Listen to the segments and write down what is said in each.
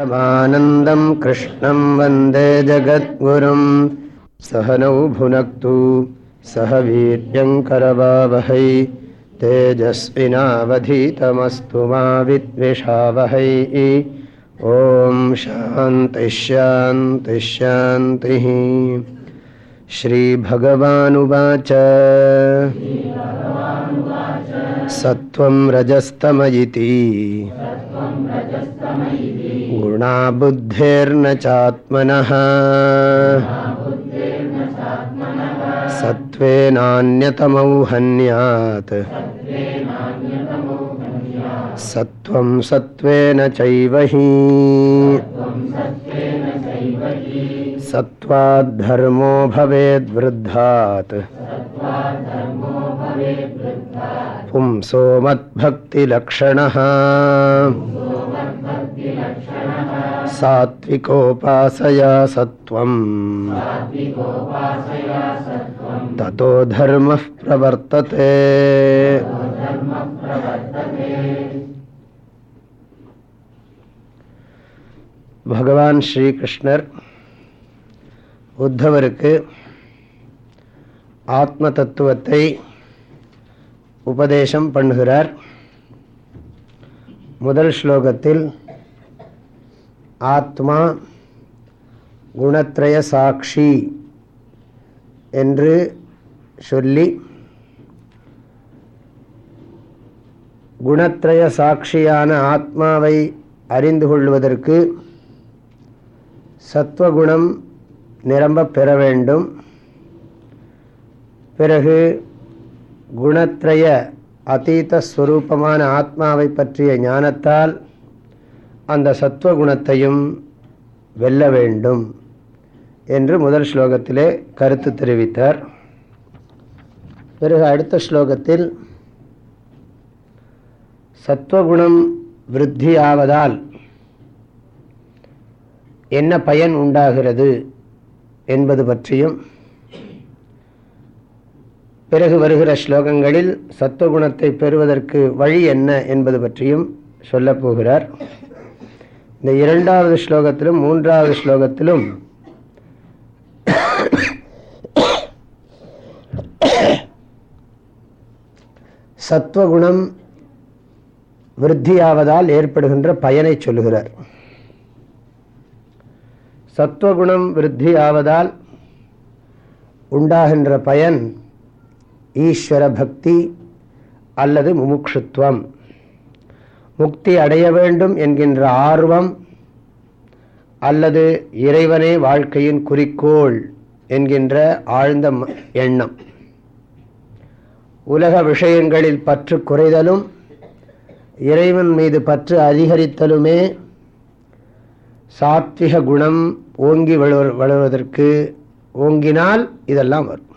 परमानन्दम् कृष्णम् वंदे जगद्गुरुम् सहनौ भुनक्तु, सह वीर्यङ्करवावहै तेजस्विनावधीतमस्तु मा विद्विषावहै। ॐ शान्तिश्शान्तिश्शान्तिः श्रीभगवानुवाच। सत्त्वं रजस्तमयिति। गुणा बुद्धेर्न चात्मनः सत्त्वेनान्यतमौ हन्यात् सत्त्वं सत्त्वेन चैव हि। पुंसो मद्भक्तिलक्षणः। सात्विकोपासया सत्त्वम् ततो धर्मः प्रवर्तते பகவான் ஸ்ரீகிருஷ்ணர் உத்தவருக்கு ஆத்ம தத்துவத்தை உபதேசம் பண்ணுகிறார் முதல் ஸ்லோகத்தில் ஆத்மா குணத்ரய சாட்சி என்று சொல்லி குணத்ரய சாட்சியான ஆத்மாவை அறிந்து கொள்வதற்கு சத்வகுணம் நிரம்ப பெற வேண்டும். பிறகு குணத்ரய அதீத ஸ்வரூபமான ஆத்மாவை பற்றிய ஞானத்தால் அந்த சத்வகுணத்தையும் வெல்ல வேண்டும் என்று முதல் ஸ்லோகத்திலே கருத்து தெரிவித்தார். பிறகு அடுத்த ஸ்லோகத்தில் சத்வகுணம் விருத்தியாவதால் என்ன பயன் உண்டாகிறது என்பது பற்றியும் பிறகு வருகிற ஸ்லோகங்களில் சத்துவகுணத்தை பெறுவதற்கு வழி என்ன என்பது பற்றியும் சொல்லப்போகிறார் இந்த இரண்டாவது ஸ்லோகத்திலும் மூன்றாவது ஸ்லோகத்திலும் சத்வகுணம் விருத்தியாவதால் ஏற்படுகின்ற பயனை சொல்லுகிறார். சத்வகுணம் விருத்தியாவதால் உண்டாகின்ற பயன் ஈஸ்வர பக்தி அல்லது முமுட்சுத்துவம் முக்தி அடைய வேண்டும் என்கின்ற ஆர்வம் அல்லது இறைவனே வாழ்க்கையின் குறிக்கோள் என்கின்ற ஆழ்ந்த எண்ணம். உலக விஷயங்களில் பற்று குறைதலும் இறைவன் மீது பற்று அதிகரித்தலுமே சாத்விக குணம் ஓங்கி வளு வளர்வதற்கு ஓங்கினால் இதெல்லாம் வரும்.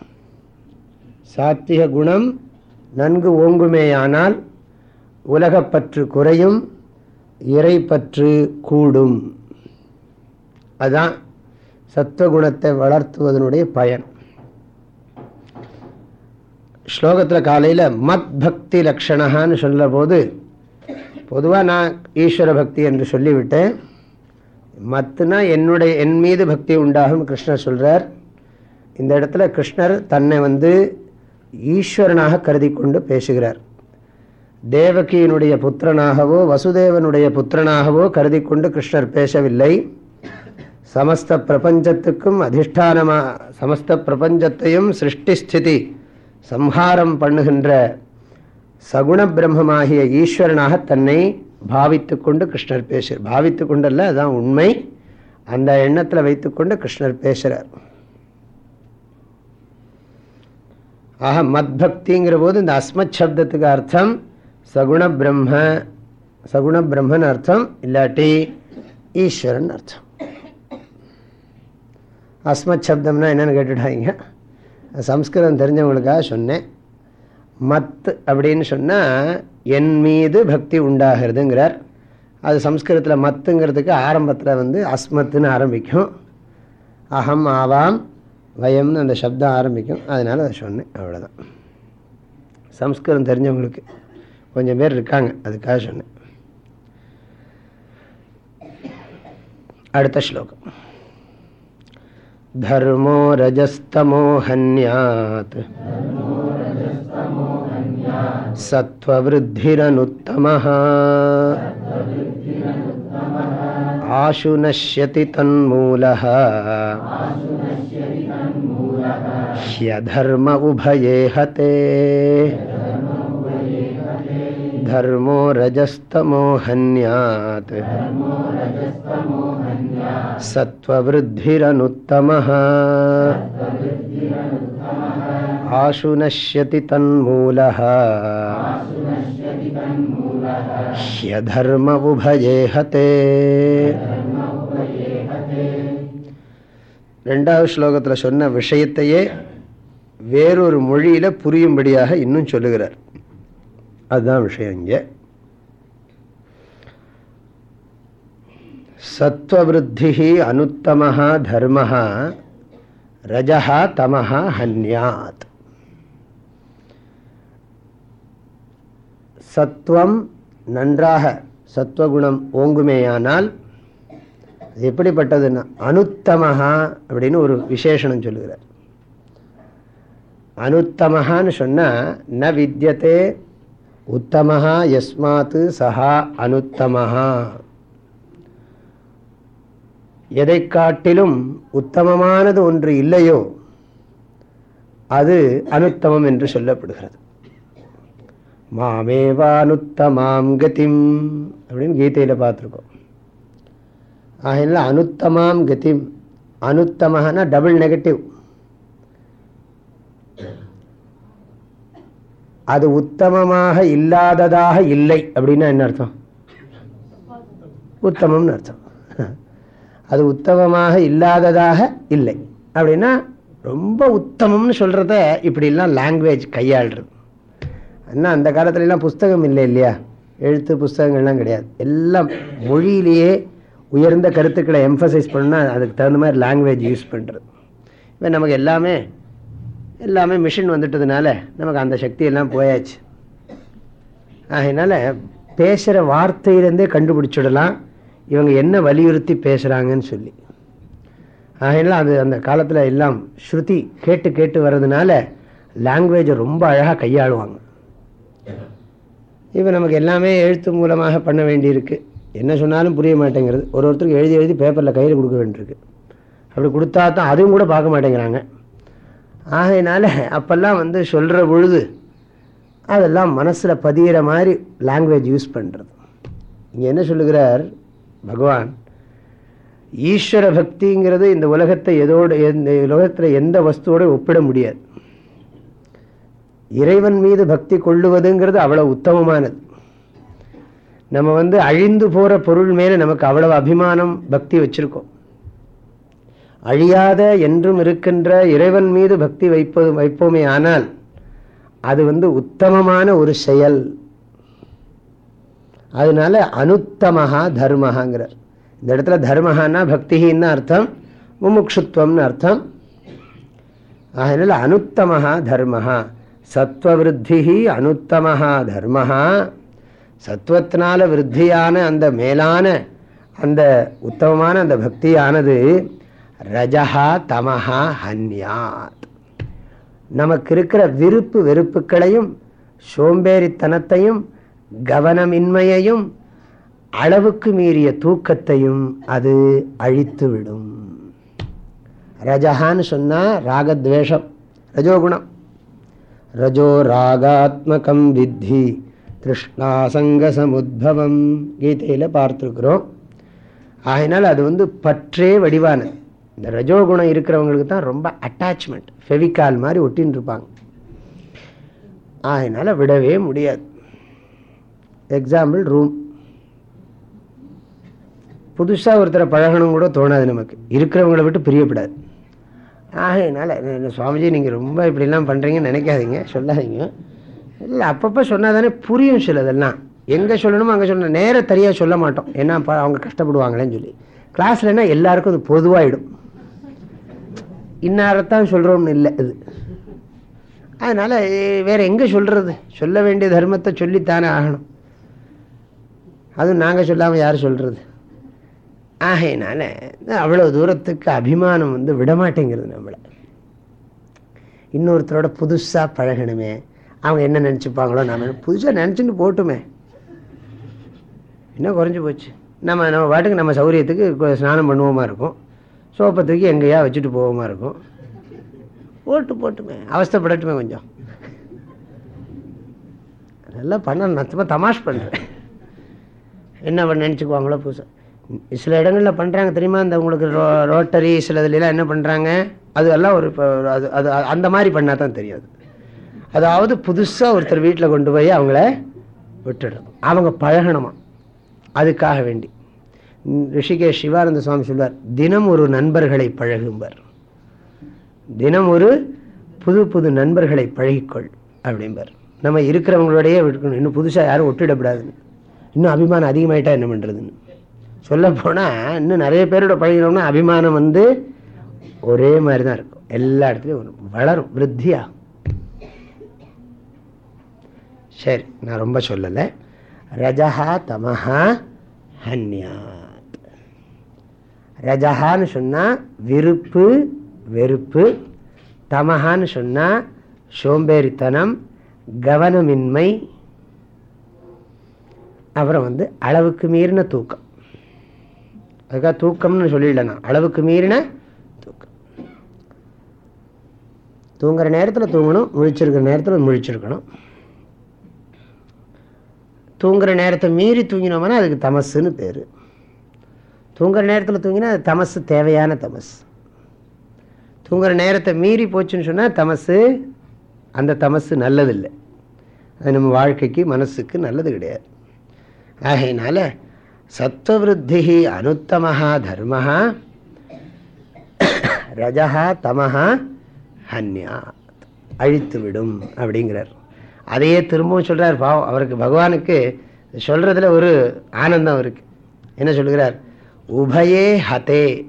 சாத்விக குணம் நன்கு ஓங்குமேயானால் உலகப்பற்று குறையும் இறைப்பற்று கூடும். அதுதான் சத்துவகுணத்தை வளர்த்துவதனுடைய பயன். ஸ்லோகத்தில் காலையில் மத் பக்தி லக்ஷணகான்னு சொல்கிற போது பொதுவாக நான் ஈஸ்வர பக்தி என்று சொல்லிவிட்டேன். மத்துனா என்னுடைய என் மீது பக்தி உண்டாகும் கிருஷ்ணர் சொல்கிறார் இந்த இடத்துல கிருஷ்ணர் தன்னை வந்து ஈஸ்வரனாக கருதி கொண்டு பேசுகிறார். தேவகியினுடைய புத்திரனாகவோ வசுதேவனுடைய புத்திரனாகவோ கருதி கொண்டு கிருஷ்ணர் பேசவில்லை. சமஸ்த பிரபஞ்சத்துக்கும் அதிஷ்டானமா சமஸ்த பிரபஞ்சத்தையும் சிருஷ்டி ஸ்திதி சம்ஹாரம் பண்ணுகின்ற சகுண பிரம்மமாகிய ஈஸ்வரனாக தன்னை பாவித்து கொண்டு கிருஷ்ணர் பேசுகிறார். பாவித்து கொண்டல்ல அதுதான் உண்மை. அந்த எண்ணத்தில் வைத்துக்கொண்டு கிருஷ்ணர் பேசுகிறார். ஆக மத்பக்திங்கிற போது இந்த அஸ்மத் சப்தத்துக்கு அர்த்தம் சகுண பிரம்ம சகுண பிரம்மன் அர்த்தம் இல்லாட்டி ஈஸ்வரன் அர்த்தம் அஸ்மத் சப்தம்னா என்னென்னு கேட்டுட்டாங்க சம்ஸ்கிருதம் தெரிஞ்சவங்களுக்காக சொன்னேன். மத் அப்படின்னு சொன்னால் என் மீது பக்தி உண்டாகிறதுங்கிறார். அது சம்ஸ்கிருதத்தில் மத்துங்கிறதுக்கு ஆரம்பத்தில் வந்து அஸ்மத்துன்னு ஆரம்பிக்கும். அகம் ஆவாம் வயம்னு அந்த சப்தம் ஆரம்பிக்கும். அதனால் அதை சொன்னேன். அவ்வளோதான் சம்ஸ்கிருதம் தெரிஞ்சவங்களுக்கு. கொஞ்சம் பேர் இருக்காங்க அதுக்காக சொன்னேன் அடுத்த ஸ்லோகம் धर्मो रजस्तमो हन्यात् सत्त्ववृद्धिरनुत्तमः आशु नश्यति तन्मूलः ह्यधर्म उभये हते धर्मो रजस्तमो हन्यात् सत्त्ववृद्धिरनुत्तमः आशु नश्यति तन्मूलः ह्यधर्म उभये हते ரெண்டாவது ஸ்லோகத்தில் சொன்ன விஷயத்தையே வேறொரு மொழியில் புரியும்படியாக இன்னும் சொல்லுகிறார் அதுதான் விஷயம் இங்கே. சத்வருத்தி அனுத்தமஹா தர்மஹா ரஜா தமஹா ஹன்யாத். சத்துவம் நன்றாக சத்வகுணம் ஓங்குமேயானால் எப்படிப்பட்டதுன்னா அனுத்தமஹா அப்படின்னு ஒரு விசேஷனம் சொல்லுகிறார். அனுத்தமஹான்னு சொன்னால் ந வித்தியத்தை உத்தமஹா எஸ்மாத்து சஹா அனுத்தமஹா. எதை காட்டிலும் உத்தமமானது ஒன்று இல்லையோ அது அனுத்தமம் என்று சொல்லப்படுகிறது. மாமேவானுத்தமாம் கதிம் அப்படின்னு கீதையில் பார்த்துருக்கோம். ஆகையில அனுத்தமாம் கதிம் அனுத்தமஹனா டபுள் நெகட்டிவ் அது உத்தமமாக இல்லாததாக இல்லை அப்படின்னா என்ன அர்த்தம்? உத்தமம்னு அர்த்தம். அது உத்தமமாக இல்லாததாக இல்லை. அப்படின்னா ரொம்ப உத்தமம்னு சொல்கிறத இப்படிலாம் லாங்குவேஜ் கையாளுறது. ஆனால் அந்த காலத்துலலாம் புஸ்தகம் இல்லை இல்லையா? எழுத்து புஸ்தகங்கள்லாம் கிடையாது. எல்லாம் மொழியிலேயே உயர்ந்த கருத்துக்களை எம்ஃபசைஸ் பண்ணால் அதுக்கு தகுந்த மாதிரி லாங்குவேஜ் யூஸ் பண்ணுறது இப்போ நமக்கு எல்லாமே எல்லாமே மிஷின் வந்துட்டதுனால நமக்கு அந்த சக்தியெல்லாம் போயாச்சு. அதனால் பேசுகிற வார்த்தையிலேருந்தே கண்டுபிடிச்சிடலாம். இவங்க என்ன வலியுறுத்தி பேசுகிறாங்கன்னு சொல்லி. அதனால் அது அந்த காலத்தில் எல்லாம் ஸ்ருதி கேட்டு கேட்டு வர்றதுனால லாங்குவேஜை ரொம்ப அழகாக கையாளுவாங்க. இப்போ நமக்கு எல்லாமே எழுத்து மூலமாக பண்ண வேண்டியிருக்கு. என்ன சொன்னாலும் புரிய மாட்டேங்கிறது. ஒரு ஒருத்தருக்கு எழுதி எழுதி பேப்பரில் கையில் கொடுக்க வேண்டியிருக்கு. அப்படி கொடுத்தா தான் அதுவும் கூட பார்க்க மாட்டேங்கிறாங்க. ஆகையினால அப்போல்லாம் வந்து சொல்கிற பொழுது அதெல்லாம் மனசில் பதிகிற மாதிரி லாங்குவேஜ் யூஸ் பண்ணுறது இங்கே என்ன சொல்லுகிறார்? பகவான் ஈஸ்வர பக்திங்கிறது இந்த உலகத்தை எதோடு இந்த உலகத்தில் எந்த வஸ்துவோடு ஒப்பிட முடியாது. இறைவன் மீது பக்தி கொள்ளுவதுங்கிறது அவ்வளோ உத்தமமானது. நம்ம வந்து அழிந்து போகிற பொருள் மேலே நமக்கு அவ்வளவு அபிமானம் பக்தி வச்சுருக்கோம். அழியாத என்றும் இருக்கின்ற இறைவன் மீது பக்தி வைப்பது வைப்போமே ஆனால் அது வந்து உத்தமமான ஒரு செயல். அதனால அனுத்தமஹா தர்மஹாங்கிறார். இந்த இடத்துல தர்மஹான்னா பக்தின்னு அர்த்தம் முமுட்சுத்வம்னு அர்த்தம். அதனால அனுத்தமஹா தர்மஹா சத்வவிருத்தி அனுத்தமஹா தர்மஹா. சத்வத்தினால விருத்தியான அந்த மேலான அந்த உத்தமமான அந்த பக்தியானது ரஜஹா தமஹா ஹன்யாத். நமக்கு இருக்கிற விருப்பு வெறுப்புகளையும் சோம்பேறித்தனத்தையும் கவனமின்மையையும் அளவுக்கு மீறிய தூக்கத்தையும் அது அழித்துவிடும். ரஜஹான்னு சொன்னால் ராகத்வேஷம் ரஜோகுணம். ரஜோ ராகாத்மகம் வித்தி திருஷ்ணாசங்க சமுத்பவம் கீதையில் பார்த்துருக்குறோம். ஆகினால் அது வந்து பற்றே வடிவானது. இந்த ரஜோகுணம் இருக்கிறவங்களுக்கு தான் ரொம்ப அட்டாச்மெண்ட் ஃபெவிக்கால் மாதிரி ஒட்டின்னு இருப்பாங்க அதனால் விடவே முடியாது. எக்ஸாம்பிள் ரூம் புதுசாக ஒருத்தரை பழகணும் கூட தோணாது நமக்கு. இருக்கிறவங்கள விட்டு பிரியப்படாது. ஆகையினால சுவாமிஜி நீங்கள் ரொம்ப இப்படிலாம் பண்ணுறீங்கன்னு நினைக்காதீங்க. சொல்லாதீங்க. இல்லை அப்பப்போ சொன்னால் தானே புரியும் சிலதெல்லாம். எங்கே சொல்லணுமோ அங்கே சொல்லணும் நேர தனியாக சொல்ல மாட்டோம். ஏன்னா அவங்க கஷ்டப்படுவாங்களேன்னு சொல்லி. கிளாஸ்லன்னா எல்லாருக்கும் அது பொதுவாகிடும் இன்னாரத்தான் சொல்கிறோம்னு இல்லை இது அதனால் வேறு எங்கே சொல்கிறது சொல்ல வேண்டிய தர்மத்தை சொல்லித்தானே ஆகணும். அதுவும் நாங்கள் சொல்லாமல் யார் சொல்கிறது ஆகையினால அவ்வளோ தூரத்துக்கு அபிமானம் வந்து விடமாட்டேங்கிறது நம்மளை. இன்னொருத்தரோட புதுசாக பழகணுமே. அவங்க என்ன நினச்சிப்பாங்களோ நாம புதுசாக நினச்சிட்டு போட்டுமே. என்ன குறைஞ்சி போச்சு. நம்ம நம்ம பாட்டுக்கு நம்ம சௌரியத்துக்கு ஸ்நானம் பண்ணுவோமா இருக்கும். சோப்பை தூக்கி எங்கேயா வச்சுட்டு போகமா இருக்கும். போட்டு போட்டுமே அவஸ்தப்படட்டுமே கொஞ்சம். அதெல்லாம் பண்ணணும் நான் சும்மா தமாஷ் பண்ணுறேன் என்ன பண்ண நினச்சிக்குவாங்களோ புதுசாக சில இடங்களில் பண்ணுறாங்க தெரியுமா? இந்த உங்களுக்கு ரோ ரோட்டரி சில இதுலாம் என்ன பண்ணுறாங்க அது எல்லாம் ஒரு இப்போ அது அது அந்த மாதிரி பண்ணால் தான் தெரியாது. அதாவது புதுசாக ஒருத்தர் வீட்டில் கொண்டு போய் அவங்கள விட்டுடணும். அவங்க பழகணுமா? அதுக்காக வேண்டி. ரிஷிகேஷ் சிவானந்த சுவாமி சொல்வார் தினம் ஒரு நண்பர்களை பழகும்பர். தினம் ஒரு புது புது நண்பர்களை பழகிக்கொள் அப்படிம்பார். நம்ம இருக்கிறவங்களோடையே விட்டுக்கணும் இன்னும் புதுசாக யாரும் ஒட்டிடக்கூடாதுன்னு இன்னும் அபிமானம் அதிகமாயிட்டா என்ன பண்ணுறதுன்னு சொல்லப்போனால் இன்னும் நிறைய பேரோட பழகினோம்னா அபிமானம் வந்து ஒரே மாதிரி தான் இருக்கும். எல்லா இடத்துலையும் வளரும். விருத்தியா சரி நான் ரொம்ப சொல்லலை. ரஜஹா தமஹா ஹன்யா. ரஜஹான்னு சொன்னால் விருப்பு வெறுப்பு. தமஹான்னு சொன்னால் சோம்பேறித்தனம் கவனமின்மை. அப்புறம் வந்து அளவுக்கு மீறின தூக்கம். அதுக்காக தூக்கம்னு சொல்லிடல அளவுக்கு மீறின தூக்கம். தூங்குற நேரத்தில் தூங்கணும் முழிச்சிருக்கிற நேரத்தில் முழிச்சிருக்கணும். தூங்குற நேரத்தை மீறி தூங்கினோம்னா அதுக்கு தமசுன்னு பேர். தூங்குற நேரத்தில் தூங்கினா அது தமசு தேவையான தமஸ் தூங்குற நேரத்தை மீறி போச்சுன்னு சொன்னால் தமசு அந்த தமசு நல்லதில்லை. அது நம்ம வாழ்க்கைக்கு மனசுக்கு நல்லது கிடையாது. ஆகையினால சத்வருத்தி அனுத்தமஹா தர்மஹா ரஜஹா தமஹா ஹன்யா அழித்து விடும் அப்படிங்கிறார். அதையே திரும்பவும் சொல்கிறார் பாவம். அவருக்கு பகவானுக்கு சொல்கிறதுல ஒரு ஆனந்தம் இருக்குது என்ன சொல்கிறார்? உபயே ஹதே.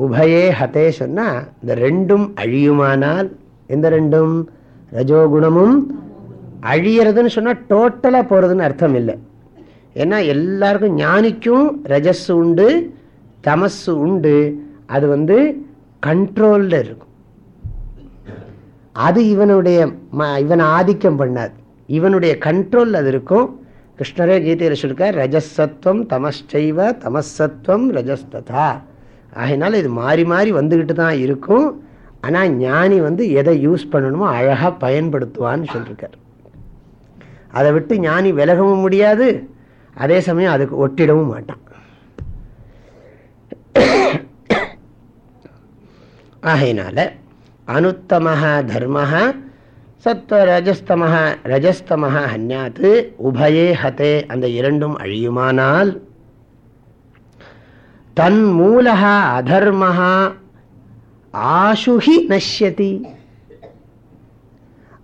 உபயே ஹதே சொன்னால் இந்த ரெண்டும் அழியுமானால் எந்த ரெண்டும்? ரஜோகுணமும் அழியறதுன்னு சொன்னால் டோட்டலாக போகிறதுன்னு அர்த்தம் இல்லை ஏன்னா எல்லாருக்கும் ஞானிக்கும் ரஜஸ் உண்டு தமஸ் உண்டு. அது வந்து கண்ட்ரோலில் இருக்கும். அது இவனுடைய ம இவனை ஆதிக்கம் பண்ணாது. இவனுடைய கண்ட்ரோல் அது இருக்கும். கிருஷ்ணரே கீதையில் சொல்லிருக்கார் ரஜசத்வம் தமஸ்சைவ தமசத்வம் ரஜஸ்ததா. ஆகினால இது மாறி மாறி வந்துக்கிட்டு தான் இருக்கும். ஆனால் ஞானி வந்து எதை யூஸ் பண்ணணுமோ அழகாக பயன்படுத்துவான்னு சொல்லியிருக்கார் அதை விட்டு ஞானி விலகவும் முடியாது. அதே சமயம் அதுக்கு ஒட்டிடவும் மாட்டான். ஆகையினால அனுத்தமாக தர்மஹ சத்வ ரஜஸ்தமக ஹன்யாத்து உபயே ஹதே அந்த இரண்டும் அழியுமானால் தன் மூலக அதர்மஹா ஆசுகி நஷ்யதி.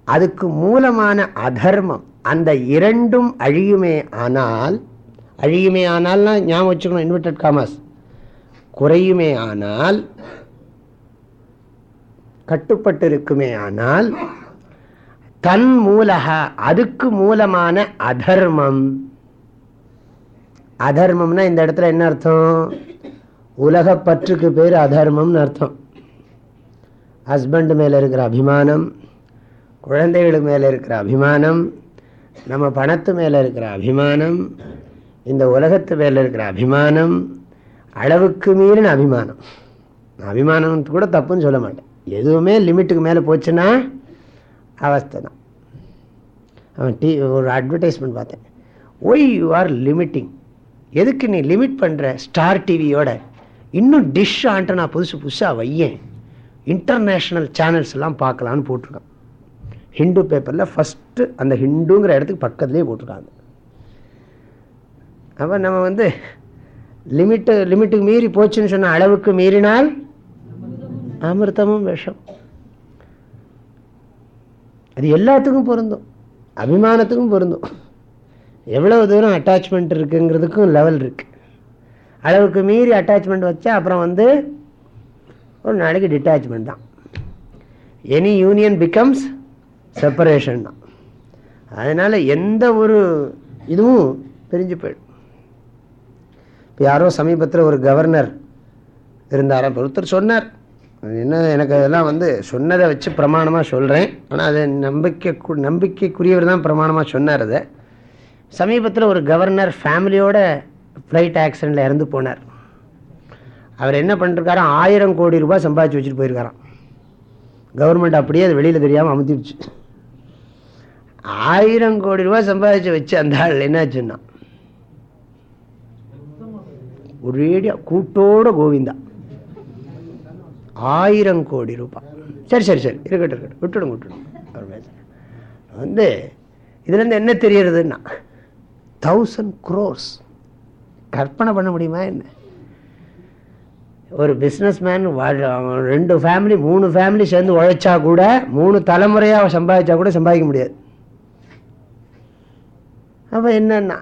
அதுக்கு மூலமான அதர்மம் அந்த இரண்டும் அழியுமே ஆனால் அழியுமே ஆனால்னா ஞாபகம் வச்சுக்கணும் இன்வெர்டட் காமர்ஸ் குறையுமே ஆனால் கட்டுப்பட்டு இருக்குமே ஆனால் தன் மூலக அதுக்கு மூலமான அதர்மம். அதர்மம்னா இந்த இடத்துல என்ன அர்த்தம்? உலக பற்றுக்கு பேர் அதர்மம்னு அர்த்தம். ஹஸ்பண்ட் மேலே இருக்கிற அபிமானம் குழந்தைகளுக்கு மேலே இருக்கிற அபிமானம் நம்ம பணத்து மேலே இருக்கிற அபிமானம் இந்த உலகத்து மேலே இருக்கிற அபிமானம் அளவுக்கு மீறின அபிமானம். அபிமானம் கூட தப்புன்னு சொல்ல மாட்டேன். எதுவுமே லிமிட்டுக்கு மேலே போச்சுன்னா அவஸ்தை தான். அவன் டி ஒரு அட்வர்டைஸ்மெண்ட் பார்த்தேன். ஒய் யூ ஆர் லிமிட்டிங் எதுக்கு நீ லிமிட் பண்ணுற ஸ்டார் டிவியோட இன்னும் டிஷ் ஆண்டனா புதுசு புதுசாக வையேன் இன்டர்நேஷ்னல் சேனல்ஸ் எல்லாம் பார்க்கலான்னு போட்டிருக்கான். ஹிந்து பேப்பரில் ஃபஸ்ட்டு அந்த ஹிந்துங்கிற இடத்துக்கு பக்கத்துலேயே போட்டிருக்காங்க. அப்போ நம்ம வந்து லிமிட்டு லிமிட்டுக்கு மீறி போச்சுன்னு சொன்ன அளவுக்கு மீறினால் அமிர்தமும் விஷம். அது எல்லாத்துக்கும் பொருந்தும். அபிமானத்துக்கும் பொருந்தும். எவ்வளவு தூரம் அட்டாச்மெண்ட் இருக்குங்கிறதுக்கும் லெவல் இருக்குது அளவுக்கு மீறி அட்டாச்மெண்ட் வச்சா அப்புறம் வந்து ஒரு நாளைக்கு டிட்டாச்மெண்ட் தான். எனி யூனியன் பிகம்ஸ் செப்பரேஷன் தான். அதனால் எந்த ஒரு இதுவும் பிரிஞ்சு போயிடும். இப்போ யாரோ சமீபத்தில் ஒரு கவர்னர் இருந்தாராம் ஒருத்தர் சொன்னார் என்ன எனக்கு அதெல்லாம் வந்து சொன்னதை வச்சு பிரமாணமாக சொல்கிறேன் ஆனால் அதை நம்பிக்கை நம்பிக்கைக்குரியவர் தான் பிரமாணமாக சொன்னார் அதை. சமீபத்தில் ஒரு கவர்னர் ஃபேமிலியோட ஃப்ளைட் ஆக்சிடெண்ட்டில் இறந்து போனார். அவர் என்ன பண்ணிருக்காரோ ஆயிரம் கோடி ரூபாய் சம்பாதிச்சு வச்சுட்டு போயிருக்காராம். கவர்மெண்ட் அப்படியே அது வெளியில் தெரியாமல் அமுத்திடுச்சு. ஆயிரம் கோடி ரூபாய் சம்பாதிச்சு வச்சு அந்த ஆள் என்னாச்சுன்னா ஒரேடியாக கூட்டோட கோவிந்தா. ஆயிரம் கோடி ரூபாய். சரி சரி சரி. இருக்கட்டும் இருக்கட்டும். விட்டுடும் விட்டுடும் அவர் பேசுகிறேன் வந்து இதுலேருந்து என்ன தெரியறதுன்னா தௌசண்ட் குரோர்ஸ் கற்பனை பண்ண முடியுமா என்ன? ஒரு பிஸ்னஸ் மேன் ரெண்டு ஃபேமிலி மூணு ஃபேமிலி சேர்ந்து உழைச்சா கூட மூணு தலைமுறையாக சம்பாதிச்சா கூட சம்பாதிக்க முடியாது. அப்போ என்னன்னா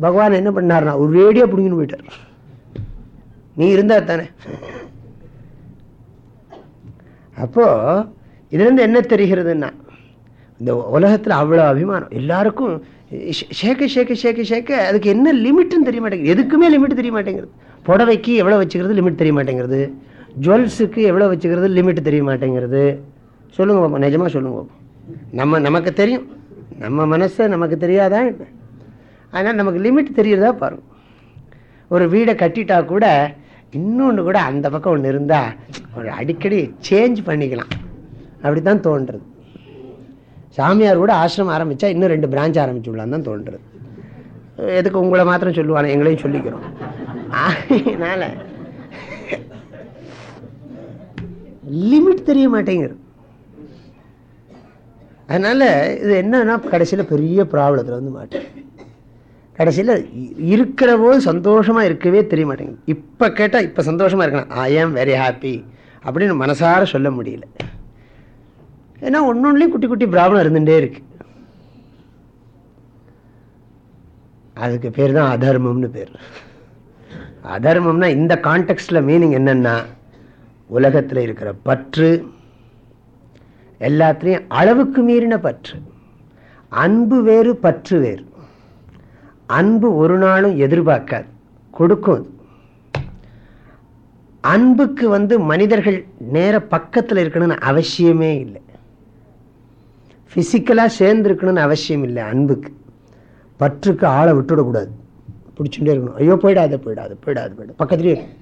பகவான் என்ன பண்ணார்னா ஒரு ரேடியோ பிடிங்கன்னு போயிட்டார். நீ இருந்தால் தானே. அப்போது இதுலேருந்து என்ன தெரிகிறதுன்னா இந்த உலகத்தில் அவ்வளோ அபிமானம். எல்லாருக்கும் ஷேக்க ஷேக்க ஷேக்க ஷேக்க அதுக்கு என்ன லிமிட்டுன்னு தெரிய மாட்டேங்குது. எதுக்குமே லிமிட் தெரிய மாட்டேங்கிறது புடவைக்கு எவ்வளோ வச்சுக்கிறது லிமிட் தெரிய மாட்டேங்கிறது ஜுவல்ஸுக்கு எவ்வளோ வச்சுக்கிறது லிமிட் தெரிய மாட்டேங்கிறது சொல்லுங்க பாப்போம் நிஜமாக சொல்லுங்க பாப்போம். நம்ம நமக்கு தெரியும். நம்ம மனசை நமக்கு தெரியாதான் அதனால் நமக்கு லிமிட் தெரியறதா பாருங்கள் ஒரு வீடை கட்டிட்டா கூட இன்னொன்று கூட அந்த பக்கம் ஒன்று இருந்தால் ஒரு அடிக்கடி சேஞ்ச் பண்ணிக்கலாம். அப்படி தான் தோன்றுறது சாமியார் கூட ஆசிரமம் ஆரம்பித்தா இன்னும் ரெண்டு பிரான்ச் ஆரம்பிச்சுடலான்னு தான் தோன்றுறது எதுக்கு உங்களை மாத்திரம் சொல்லுவானே எங்களையும் சொல்லிக்கிறோம். அதனால் லிமிட் தெரிய மாட்டேங்குது. அதனால் இது என்னன்னா கடைசியில் பெரிய ப்ராப்ளத்தில் வந்து மாட்டேன் கடைசியில் இருக்கிற போது சந்தோஷமாக இருக்கவே தெரிய மாட்டேங்குது இப்போ கேட்டால் இப்போ சந்தோஷமாக இருக்கணும். ஐ ஆம் வெரி ஹாப்பி அப்படின்னு மனசார சொல்ல முடியல. ஏன்னா ஒன்று ஒன்றுலேயும் குட்டி குட்டி ப்ராப்ளம் இருந்துகிட்டே இருக்கு. அதுக்கு பேர் தான் அதர்மம்னு பேர். அதர்மம்னா இந்த கான்டெக்ட்ல மீனிங் என்னன்னா உலகத்தில் இருக்கிற பற்று எல்லாத்துலேயும் அளவுக்கு மீறின பற்று. அன்பு வேறு பற்று வேறு. அன்பு ஒரு நாளும் எதிர்பார்க்காது. கொடுக்கும் அன்புக்கு வந்து மனிதர்கள் நேர பக்கத்தில் இருக்கணும்னு அவசியமே இல்லை. ஃபிசிக்கலாக சேர்ந்துருக்கணும்னு அவசியம் இல்லை அன்புக்கு. பற்றுக்கு ஆளை விட்டுவிடக்கூடாது பிடிச்சுட்டே இருக்கணும். ஐயோ போயிடாது போயிடாது போயிடாது போயிடாது. பக்கத்துலேயே இருக்கும்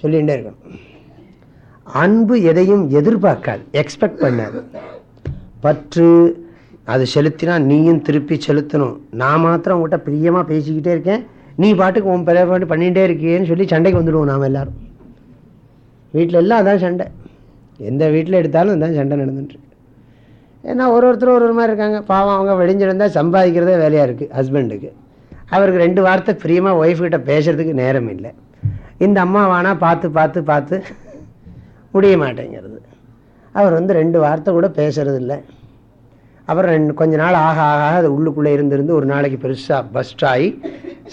சொல்லிகிட்டே இருக்கணும். அன்பு எதையும் எதிர்பார்க்காது. எக்ஸ்பெக்ட் பண்ணாது. பற்று அது செலுத்தினா நீயும் திருப்பி செலுத்தணும். நான் மாத்திரம் உங்கள்கிட்ட பிரியமாக பேசிக்கிட்டே இருக்கேன். நீ பாட்டுக்கு உன் பிற பாட்டு பண்ணிகிட்டே இருக்கியேன்னு சொல்லி சண்டைக்கு வந்துடுவோம் நாம் எல்லாரும். வீட்டில் எல்லாம் அதான் சண்டை. எந்த வீட்டில் எடுத்தாலும் அதான் சண்டை நடந்துட்டுருக்கு ஏன்னா ஒரு ஒருத்தர் ஒரு ஒரு மாதிரி இருக்காங்க. பாவம் அவங்க வெடிஞ்சிருந்தால் சம்பாதிக்கிறதே வேலையாக இருக்குது ஹஸ்பண்டுக்கு அவருக்கு ரெண்டு வார்த்தை பிரியமாக ஒய்ஃப் பேசுகிறதுக்கு நேரம் இல்லை. இந்த அம்மா வானா பார்த்து பார்த்து பார்த்து முடிய மாட்டேங்கிறது. அவர் வந்து ரெண்டு வார்த்தை கூட பேசுறது இல்லை அப்புறம் ரெண்டு கொஞ்ச நாள் ஆக ஆக அது உள்ளுக்குள்ளே இருந்திருந்து ஒரு நாளைக்கு பெருசாக பஸ்ட் ஆகி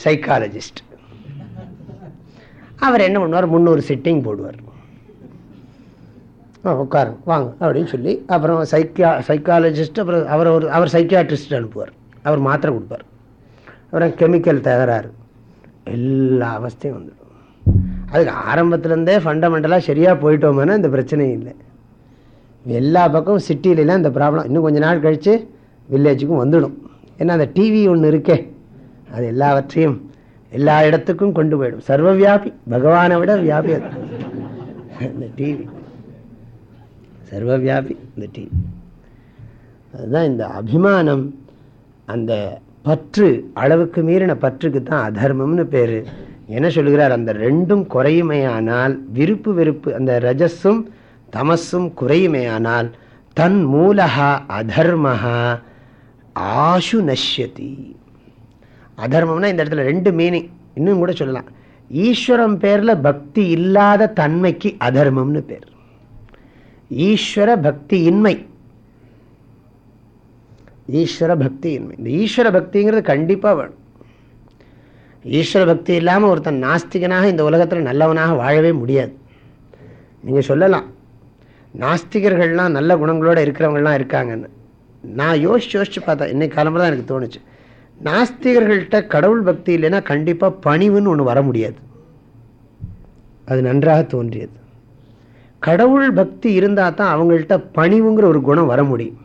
சைக்காலஜிஸ்ட் அவர் என்ன பண்ணுவார்? முந்நூறு சிட்டிங் போடுவார். உட்காருங்க வாங்க அப்படின்னு சொல்லி அப்புறம் சைக்கியா சைக்காலஜிஸ்ட் அப்புறம் அவர் ஒரு அவர் சைக்கியாட்ரிஸ்ட் அனுப்புவார். அவர் மாத்திரை கொடுப்பார். அப்புறம் கெமிக்கல் தகராறு. எல்லா அவஸ்தையும் வந்துடும். அதுக்கு ஆரம்பத்துலேருந்தே ஃபண்டமெண்டலாக சரியாக போயிட்டோம்னா இந்த பிரச்சனையும் இல்லை. எல்லா பக்கமும் சிட்டிலலாம் இந்த ப்ராப்ளம் இன்னும் கொஞ்ச நாள் கழித்து வில்லேஜுக்கும் வந்துடும். ஏன்னா அந்த டிவி ஒன்று இருக்கே. அது எல்லாவற்றையும் எல்லா இடத்துக்கும் கொண்டு போயிடும். சர்வ வியாபி பகவானை விட வியாபி அது. இந்த டிவி சர்வ வியாபி இந்த டிவி அதுதான் இந்த அபிமானம். அந்த பற்று அளவுக்கு மீறின பற்றுக்கு தான் அதர்மம்னு பேர். என்ன சொல்லுகிறார்? அந்த ரெண்டும் குறையுமையானால் விருப்பு வெறுப்பு அந்த ரஜஸும் தமஸும் குறையுமையானால் தன் மூலகா அதர்மஹா ஆசு நஷ்யதி. அதர்மம்னா இந்த இடத்துல ரெண்டு மீனிங் இன்னும் கூட சொல்லலாம். ஈஸ்வரம் பேரில் பக்தி இல்லாத தன்மைக்கு அதர்மம்னு பேர். ஈஸ்வர பக்தி இன்மை ஈஸ்வர பக்தி இன்மை இந்த ஈஸ்வர பக்திங்கிறது கண்டிப்பாக வேணும். ஈஸ்வர பக்தி இல்லாமல் ஒருத்தன் நாஸ்திகனாக இந்த உலகத்தில் நல்லவனாக வாழவே முடியாது. நீங்கள் சொல்லலாம். நாஸ்திகர்கள்லாம் நல்ல குணங்களோடு இருக்கிறவங்களாம் இருக்காங்கன்னு. நான் யோசிச்சு யோசிச்சு பார்த்தேன். இன்னைக்கு காலமாக தான் எனக்கு தோணுச்சு. நாஸ்திகர்கள்ட்ட கடவுள் பக்தி இல்லைன்னா கண்டிப்பாக பணிவுன்னு ஒன்று வர முடியாது. அது நன்றாக தோன்றியது. கடவுள் பக்தி இருந்தால் தான் அவங்கள்ட்ட பணிவுங்கிற ஒரு குணம் வர முடியும்.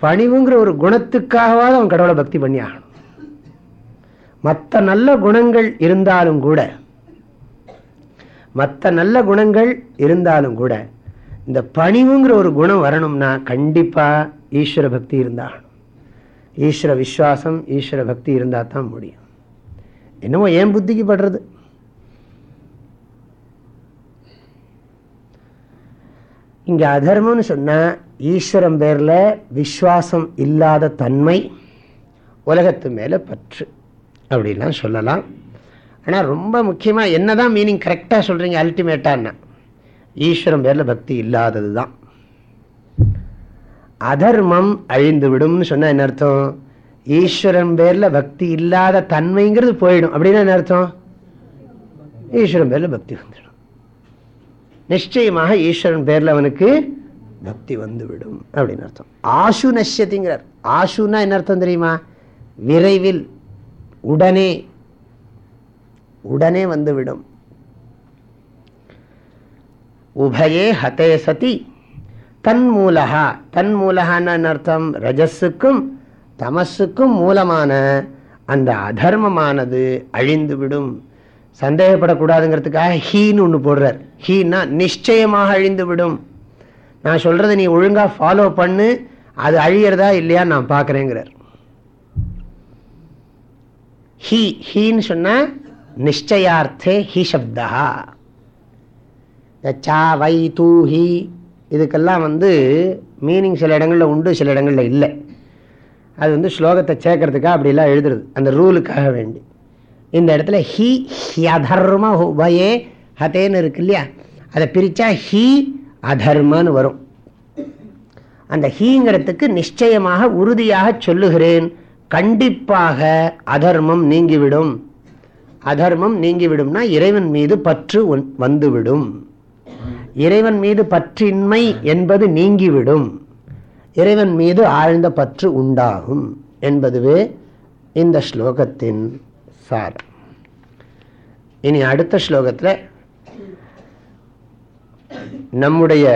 பணிவுங்கிற ஒரு குணத்துக்காகவாது அவன் கடவுளை பக்தி பண்ணி ஆகணும். மற்ற நல்ல குணங்கள் இருந்தாலும் கூட மற்ற நல்ல குணங்கள் இருந்தாலும் கூட இந்த பணிவுங்கிற ஒரு குணம் வரணும்னா கண்டிப்பாக ஈஸ்வர பக்தி இருந்தாகணும். ஈஸ்வர விஸ்வாசம் ஈஸ்வர பக்தி இருந்தால் தான் முடியும். என்னமோ ஏன் புத்திக்கு படுறது? இங்கே அதர்மம்னு சொன்னால் ஈஸ்வரம் பேரில் விஸ்வாசம் இல்லாத தன்மை உலகத்து மேலே பற்று. அப்படிலாம் சொல்லலாம். ஆனால் ரொம்ப முக்கியமாக என்ன தான் மீனிங் கரெக்டாக சொல்கிறீங்க அல்டிமேட்டான்னா ஈஸ்வரம் பேரில் பக்தி இல்லாதது தான் அதர்மம் அழிந்து விடும்னு சொன்னால் என்ன அர்த்தம்? ஈஸ்வரன் பேரில் பக்தி இல்லாத தன்மைங்கிறது போயிடும். அப்படின்னா என்ன அர்த்தம்? ஈஸ்வரன் பேரில் பக்தி வந்துடும். நிச்சயமாக ஈஸ்வரன் பேரில் அவனுக்கு பக்தி வந்துவிடும் அப்படின்னு அர்த்தம். ஆசு நஷ்யத்திங்கிறார். ஆசுன்னா என்ன அர்த்தம் தெரியுமா? விரைவில் உடனே உடனே வந்துவிடும். உபயே ஹதே சதி தன்மூலகா தன்மூலகான்னு அர்த்தம்? ரஜஸுக்கும் தமஸுக்கும் மூலமான அந்த அதர்மமானது அழிந்துவிடும். சந்தேகப்படக்கூடாதுங்கிறதுக்காக ஹீன்னு ஒன்று போடுறார். ஹீன்னா நிச்சயமாக அழிந்து விடும் நான் சொல்கிறத நீ ஒழுங்காக ஃபாலோ பண்ணு. அது அழியிறதா இல்லையா நான் பார்க்குறேங்கிறார். ஹீ ஹீன்னு சொன்னால் நிச்சயார்த்தே ஹி சப்தா சா வை தூ ஹி. இதுக்கெல்லாம் வந்து மீனிங் சில இடங்களில் உண்டு சில இடங்களில் இல்லை. அது வந்து ஸ்லோகத்தை சேர்க்கறதுக்காக அப்படிலாம் எழுதுறது அந்த ரூலுக்காக வேண்டி. இந்த இடத்துல ஹி ஹியதர்ம உபயே ஹதேன்னு இருக்கு இல்லையா? அதை பிரித்தா ஹி அதர்மன்னு வரும். அந்த ஹீங்கிறதுக்கு நிச்சயமாக உறுதியாக சொல்லுகிறேன். கண்டிப்பாக அதர்மம் நீங்கிவிடும். அதர்மம் நீங்கிவிடும்னா இறைவன் மீது பற்று வந்துவிடும். இறைவன் மீது பற்றின்மை என்பது நீங்கிவிடும். இறைவன் மீது ஆழ்ந்த பற்று உண்டாகும் என்பதுவே இந்த ஸ்லோகத்தின் சார் இனி அடுத்த ஸ்லோகத்தில் நம்முடைய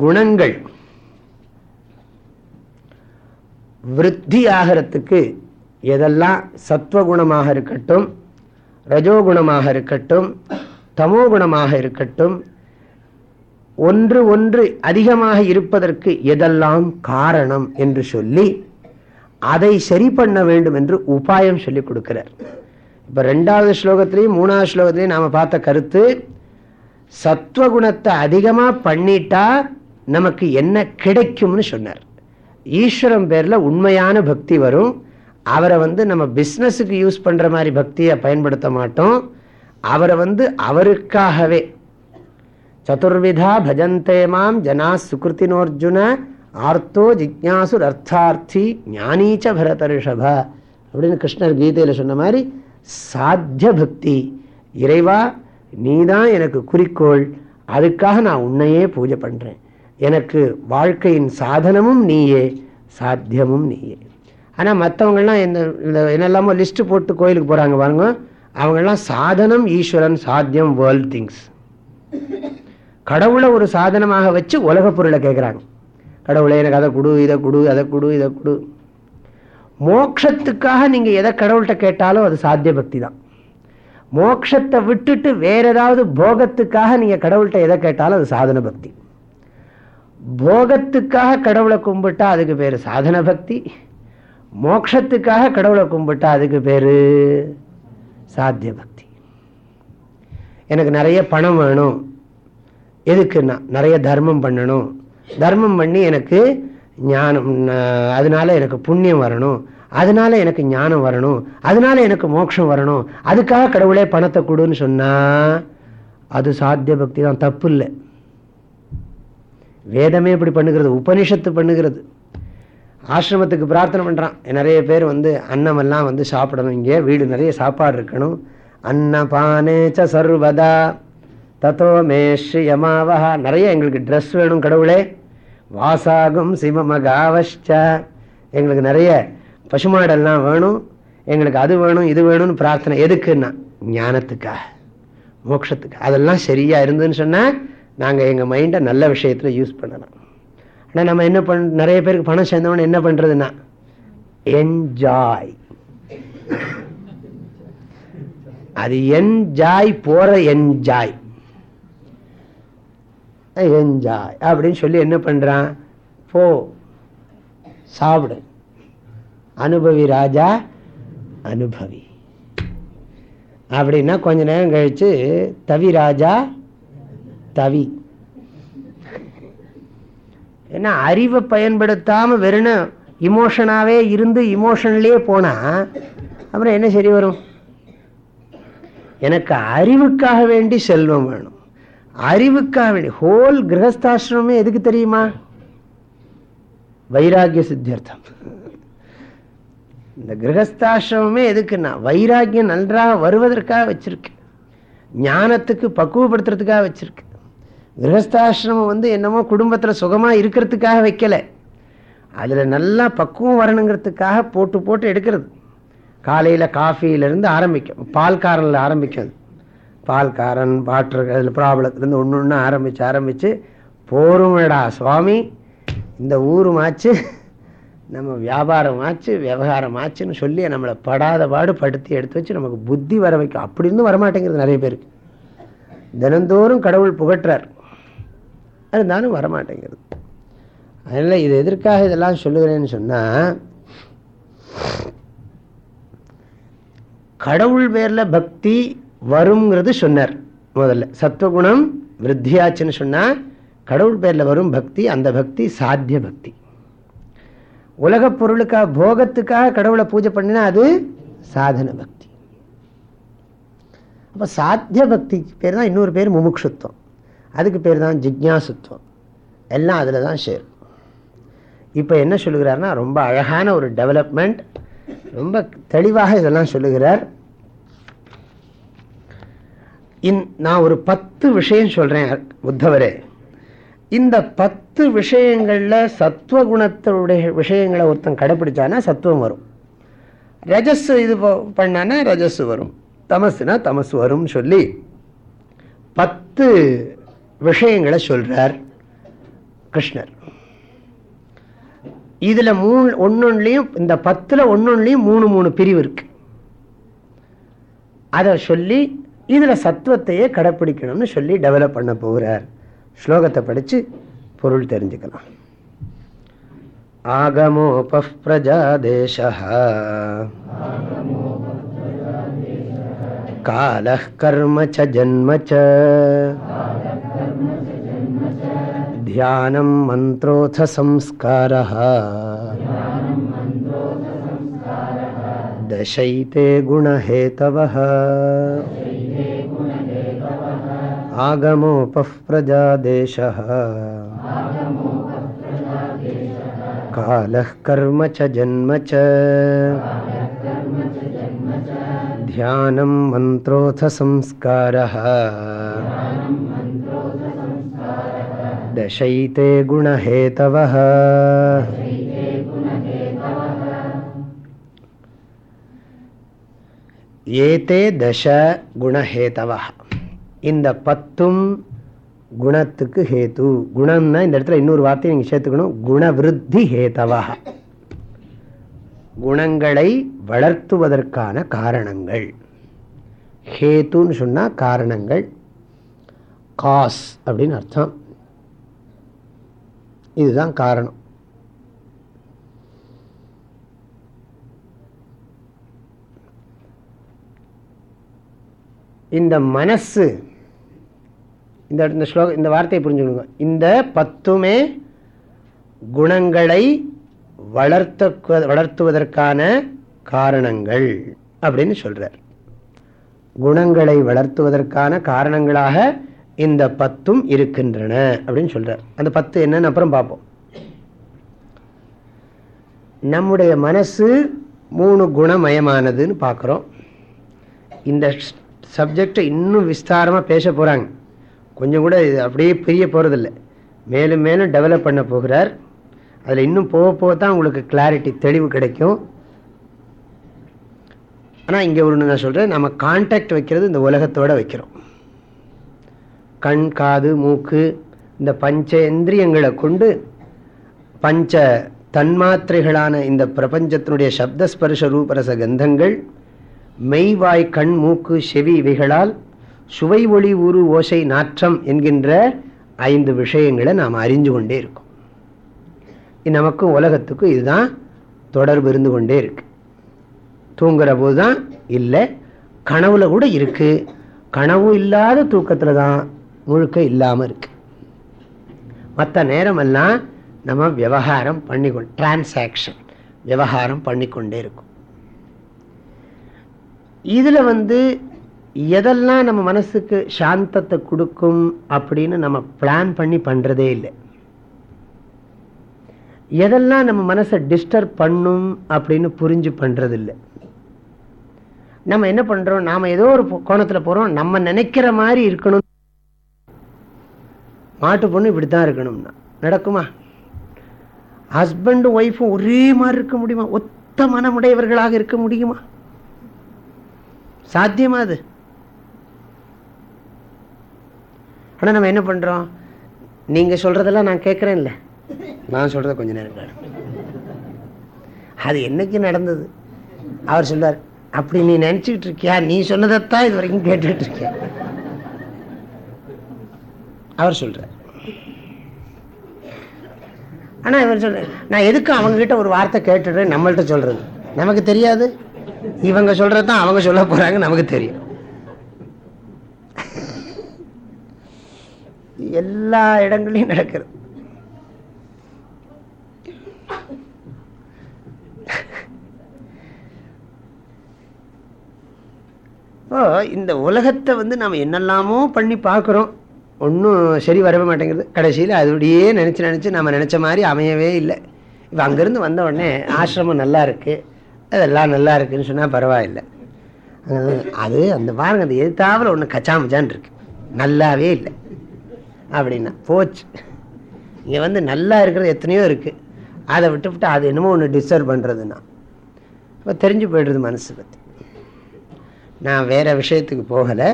குணங்கள் விருத்தி ஆகிறதுக்கு எதெல்லாம் சத்வகுணமாக இருக்கட்டும் ரஜோகுணமாக இருக்கட்டும் தமோகுணமாக இருக்கட்டும் ஒன்று ஒன்று அதிகமாக இருப்பதற்கு எதெல்லாம் காரணம் என்று சொல்லி அதை சரி பண்ண வேண்டும் என்று உபாயம் சொல்லி கொடுக்கிறார். இப்போ ரெண்டாவது ஸ்லோகத்திலையும் மூணாவது ஸ்லோகத்திலையும் நாம் பார்த்த கருத்து சத்வகுணத்தை அதிகமாக பண்ணிட்டா நமக்கு என்ன கிடைக்கும்னு சொன்னார். ஈஸ்வரம் பேரில் உண்மையான பக்தி வரும். அவரை வந்து நம்ம பிஸ்னஸுக்கு யூஸ் பண்ணுற மாதிரி பக்தியை பயன்படுத்த மாட்டோம். அவரை வந்து அவருக்காகவே. சதுர்விதா பஜந்தே மாம் ஜனா சுகிருத்தினோர்ஜுன ஆர்த்தோ ஜிக்யாசு அர்த்தார்த்தி ஞானீச்ச பரத ரிஷப அப்படின்னு கிருஷ்ணர் கீதையில் சொன்ன மாதிரி சாத்திய பக்தி. இறைவா நீ தான் எனக்கு குறிக்கோள். அதுக்காக நான் உன்னையே பூஜை பண்ணுறேன் எனக்கு வாழ்க்கையின் சாதனமும் நீயே சாத்தியமும் நீயே. ஆனால் மற்றவங்கள்லாம் என்ன என்னெல்லாமோ லிஸ்ட்டு போட்டு கோயிலுக்கு போகிறாங்க பாருங்க. அவங்கெல்லாம் சாதனம் ஈஸ்வரன் சாத்தியம் வேர்ல்ட் திங்ஸ் கடவுளை ஒரு சாதனமாக வச்சு உலக பொருளை கேட்குறாங்க கடவுளை எனக்கு அதை கொடு இதை கொடு அதை கொடு இதை கொடு. மோக்ஷத்துக்காக நீங்கள் எதை கடவுள்கிட்ட கேட்டாலும் அது சாத்திய பக்தி தான். மோக்ஷத்தை விட்டுட்டு வேற ஏதாவது போகத்துக்காக நீங்கள் கடவுள்கிட்ட எதை கேட்டாலும் அது சாதன பக்தி போகத்துக்காக கடவுளை கும்பிட்டா அதுக்கு பேர் சாதன பக்தி மோக்ஷத்துக்காக கடவுளை கும்பிட்டா அதுக்கு பேர் சாத்திய பக்தி எனக்கு நிறைய பணம் வேணும். எதுக்குன்னா நிறைய தர்மம் பண்ணணும். தர்மம் பண்ணி எனக்கு ஞானம் அதனால எனக்கு புண்ணியம் வரணும். அதனால எனக்கு ஞானம் வரணும். அதனால எனக்கு மோட்சம் வரணும். அதுக்காக கடவுளே பணத்தை கொடுன்னு சொன்னா அது சாத்திய பக்தி தான். தப்பு இல்லை வேதமே இப்படி பண்ணுகிறது உபனிஷத்து பண்ணுகிறது. ஆசிரமத்துக்கு பிரார்த்தனை பண்ணுறான் நிறைய பேர் வந்து அன்னமெல்லாம் வந்து சாப்பிடணும். இங்கே வீடு நிறைய சாப்பாடு இருக்கணும். அன்னபானேச்ச சர்வதா தத்தோ மேஷ்யமாவா நிறைய எங்களுக்கு ட்ரெஸ் வேணும் கடவுளே. வாசாகும் சிமமகாவஷ்ட எங்களுக்கு நிறைய பசுமாடெல்லாம் வேணும். எங்களுக்கு அது வேணும் இது வேணும்னு பிரார்த்தனை. எதுக்குன்னா? ஞானத்துக்காக. மோட்சத்துக்கு அதெல்லாம் சரியாக இருந்துன்னு சொன்னால் நாங்கள் எங்கள் மைண்டை நல்ல விஷயத்தில் யூஸ் பண்ணலாம். ஆனால் நம்ம என்ன பண் நிறைய பேருக்கு பணம் சேர்ந்தவொடனே என்ன பண்ணுறதுன்னா என்ஜாய் அது என்ஜாய் போகிற என்ஜாய் என்ஜாய் அப்படின்னு சொல்லி என்ன பண்ணுறான் போ சாப்பிடு. அனுபவி ராஜா அனுபவி. அப்படின்னா கொஞ்ச நேரம் கழித்து தவி ராஜா தவி. ஏன்னா அறிவை பயன்படுத்தாமல் வெறும் இமோஷனாகவே இருந்து இமோஷன்லேயே போனால் அப்புறம் என்ன சரி வரும்? எனக்கு அறிவுக்காக வேண்டி செல்வம் வேணும். அறிவுக்காக வேண்டி ஹோல் கிரகஸ்தாசிரமே எதுக்கு தெரியுமா? வைராகிய சித்தியர்த்தம். இந்த கிரகஸ்தாசிரமே எதுக்குன்னா வைராகியம் நன்றாக வருவதற்காக வச்சிருக்கு ஞானத்துக்கு பக்குவப்படுத்துறதுக்காக வச்சிருக்கு கிரகஸ்தாசிரமம் வந்து என்னமோ குடும்பத்தில் சுகமாக இருக்கிறதுக்காக வைக்கலை. அதில் நல்லா பக்குவம் வரணுங்கிறதுக்காக போட்டு போட்டு எடுக்கிறது. காலையில் காஃபியிலேருந்து ஆரம்பிக்கும். பால்காரனில் ஆரம்பிக்கும் பால்காரன் வாட்டர் அதில் ப்ராப்ளத்துலேருந்து ஒன்று ஒன்று ஆரம்பித்து ஆரம்பித்து போருமேடா சுவாமி. இந்த ஊருமாச்சு நம்ம வியாபாரமாச்சு விவகாரமாச்சுன்னு சொல்லி நம்மளை படாத பாடு படுத்தி எடுத்து வச்சு நமக்கு புத்தி வர வைக்கும். அப்படி இருந்தும் வரமாட்டேங்கிறது நிறைய பேருக்கு. தினந்தோறும் கடவுள் புகட்டுறார். இருந்தாலும் வரமாட்டேங்கிறது அதனால் இது எதற்காக இதெல்லாம் சொல்லுகிறேன்னு சொன்னால் கடவுள் பேரில் பக்தி வருங்கிறது சொன்னார் முதல்ல. சத்துவகுணம் விருத்தியாச்சுன்னு சொன்னால் கடவுள் பேரில் வரும் பக்தி அந்த பக்தி சாத்திய பக்தி. உலக பொருளுக்காக போகத்துக்காக கடவுளை பூஜை பண்ணினா அது சாதன பக்தி. அப்போ சாத்திய பக்திக்கு பேர் தான் இன்னொரு பேர் முமுட்சுத்துவம் அதுக்கு பேர் தான் ஜிக்யாசுத்துவம். எல்லாம் அதில் தான் சேரும். இப்போ என்ன சொல்லுகிறாருன்னா ரொம்ப அழகான ஒரு டெவலப்மெண்ட் ரொம்ப தெளிவாக இதெல்லாம் சொல்லுகிறார். இன் நான் ஒரு பத்து விஷயம் சொல்கிறேன் உத்தவரே. இந்த பத்து விஷயங்களில் சத்துவகுணத்துடைய விஷயங்களை ஒருத்தன் கடைப்பிடிச்சானா சத்துவம் வரும். ரஜஸ் இது பண்ணானா ரஜஸ் வரும். தமசுனா தமசு வரும்னு சொல்லி பத்து விஷயங்களை சொல்றார் கிருஷ்ணர். இதில் மூணு ஒன்னொன்னுலையும் இந்த பத்துல ஒன்னொன்னுலையும் மூணு மூணு பிரிவு இருக்கு. அதை சொல்லி இதில் சத்துவத்தையே கடைப்பிடிக்கணும்னு சொல்லி டெவலப் பண்ண போகிறார். ஸ்லோகத்தை படிச்சு பொருள் தெரிஞ்சுக்கலாம். ஆகமோபஜாதேச கால கர்ம ச ஜன்ம ச ध्यानं मन्त्रोऽथ संस्कारः। दशैते गुणहेतवः। आगमोपः प्रजादेशः कालः कर्म च जन्म च। ध्यानं मन्त्रोऽथ संस्कारः दशैते गुणहेतवः ஏதே தச குணஹேதவா இந்த பத்தும் குணத்துக்கு ஹேத்து குணம்னா இந்த இடத்துல இன்னொரு வார்த்தையை நீங்கள் சேர்த்துக்கணும் குணவிருத்தி ஹேதவா குணங்களை வளர்த்துவதற்கான காரணங்கள் ஹேத்துன்னு சொன்னால் காரணங்கள் காஸ் அப்படின்னு அர்த்தம் இதுதான் காரணம். இந்த மனசு இந்த இந்த ஸ்லோக இந்த வார்த்தையை புரிஞ்சுக்கணுங்க. இந்த பத்துமே குணங்களை வளர்த்த வளர்த்துவதற்கான காரணங்கள் அப்படின்னு சொல்றார். குணங்களை வளர்த்துவதற்கான காரணங்களாக இந்த பத்தும் இருக்கின்றன அப்படின்னு சொல்கிறார் அந்த பத்து என்னன்னு அப்புறம் பார்ப்போம். நம்முடைய மனசு மூணு குணமயமானதுன்னு பார்க்குறோம். இந்த சப்ஜெக்டை இன்னும் விஸ்தாரமாக பேச போகிறாங்க கொஞ்சம் கூட இது அப்படியே பிரிய போகிறதில்ல மேலும் மேலும் டெவலப் பண்ண போகிறார். அதில் இன்னும் போக போக தான் உங்களுக்கு கிளாரிட்டி தெளிவு கிடைக்கும். ஆனால் இங்கே ஒன்று நான் சொல்கிறேன் நம்ம கான்டாக்ட் வைக்கிறது இந்த உலகத்தோடு வைக்கிறோம். கண் காது மூக்கு இந்த பஞ்ச இந்திரியங்களை கொண்டு பஞ்ச தன்மாத்திரைகளான இந்த பிரபஞ்சத்தினுடைய சப்தஸ்பர்ஷ ரூபரச கந்தங்கள் மெய்வாய் கண் மூக்கு செவி இவைகளால் சுவை ஒளி உரு ஓசை நாற்றம் என்கின்ற ஐந்து விஷயங்களை நாம் அறிஞ்சு கொண்டே இருக்கோம். நமக்கும் உலகத்துக்கும் இதுதான் தொடர்பு இருந்து கொண்டே இருக்கு. தூங்குற போது தான் இல்லை கனவுல கூட இருக்கு. கனவு இல்லாத தூக்கத்தில் தான் முழுக்க இல்லாமல் இருக்கு. மற்ற நேரமெல்லாம் நம்ம விவகாரம் பண்ணிக்கொண்டு டிரான்சாக்ஷன் விவகாரம் பண்ணிக்கொண்டே இருக்கும். இதில் வந்து எதெல்லாம் நம்ம மனசுக்கு சாந்தத்தை கொடுக்கும் அப்படின்னு நம்ம பிளான் பண்ணி பண்ணுறதே இல்லை. எதெல்லாம் நம்ம மனசை டிஸ்டர்ப் பண்ணும் அப்படின்னு புரிஞ்சு பண்ணுறதில்லை நம்ம என்ன பண்ணுறோம் நாம் ஏதோ ஒரு கோணத்தில் போகிறோம் நம்ம நினைக்கிற மாதிரி இருக்கணும். மாட்டு பொண்ணு இப்படி தான் இருக்கணும்னா. நடக்குமா? ஹஸ்பண்டும் ஒய்ஃபும் ஒரே மாதிரி இருக்க முடியுமா? ஒத்த மனமுடையவர்களாக இருக்க முடியுமா? சாத்தியமா அது? ஆனால் நம்ம என்ன பண்ணுறோம் நீங்கள் சொல்கிறதெல்லாம் நான் கேட்குறேன்ல நான் சொல்கிறத கொஞ்ச நேரம் அது என்னைக்கு நடந்தது? அவர் சொல்வார் அப்படி நீ நினச்சிக்கிட்டு இருக்கியா? நீ சொன்னதைத்தான் இது வரைக்கும் கேட்டுட்டு இருக்கியா? அவர் சொல்கிறார் ஆனால் இவர் சொல்ற நான் எதுக்கு அவங்ககிட்ட ஒரு வார்த்தை கேட்டுடுறேன் நம்மள்கிட்ட சொல்கிறது நமக்கு தெரியாது. இவங்க சொல்கிறது தான் அவங்க சொல்ல போகிறாங்க நமக்கு தெரியும். எல்லா இடங்களையும் நடக்கிறது இப்போ இந்த உலகத்தை வந்து நம்ம என்னெல்லாமோ பண்ணி பார்க்குறோம். ஒன்றும் சரி வரவே மாட்டேங்குது. கடைசியில் அதுபடியே நினச்சி நினச்சி நம்ம நினச்ச மாதிரி அமையவே இல்லை. இப்போ அங்கேருந்து வந்த உடனே ஆசிரமம் நல்லா இருக்குது அதெல்லாம் நல்லா இருக்குதுன்னு சொன்னால் பரவாயில்லை. அது அந்த பாருங்க அந்த எதிர்த்தாவில் ஒன்று கச்சாமச்சான் இருக்கு. நல்லாவே இல்லை. அப்படின்னா போச்சு. இங்கே வந்து நல்லா இருக்கிறது எத்தனையோ இருக்குது அதை விட்டு விட்டு அது என்னமோ ஒன்று டிஸ்டர்ப் பண்ணுறதுன்னா இப்போ தெரிஞ்சு போய்டுறது மனசு பற்றி நான் வேறு விஷயத்துக்கு போகலை.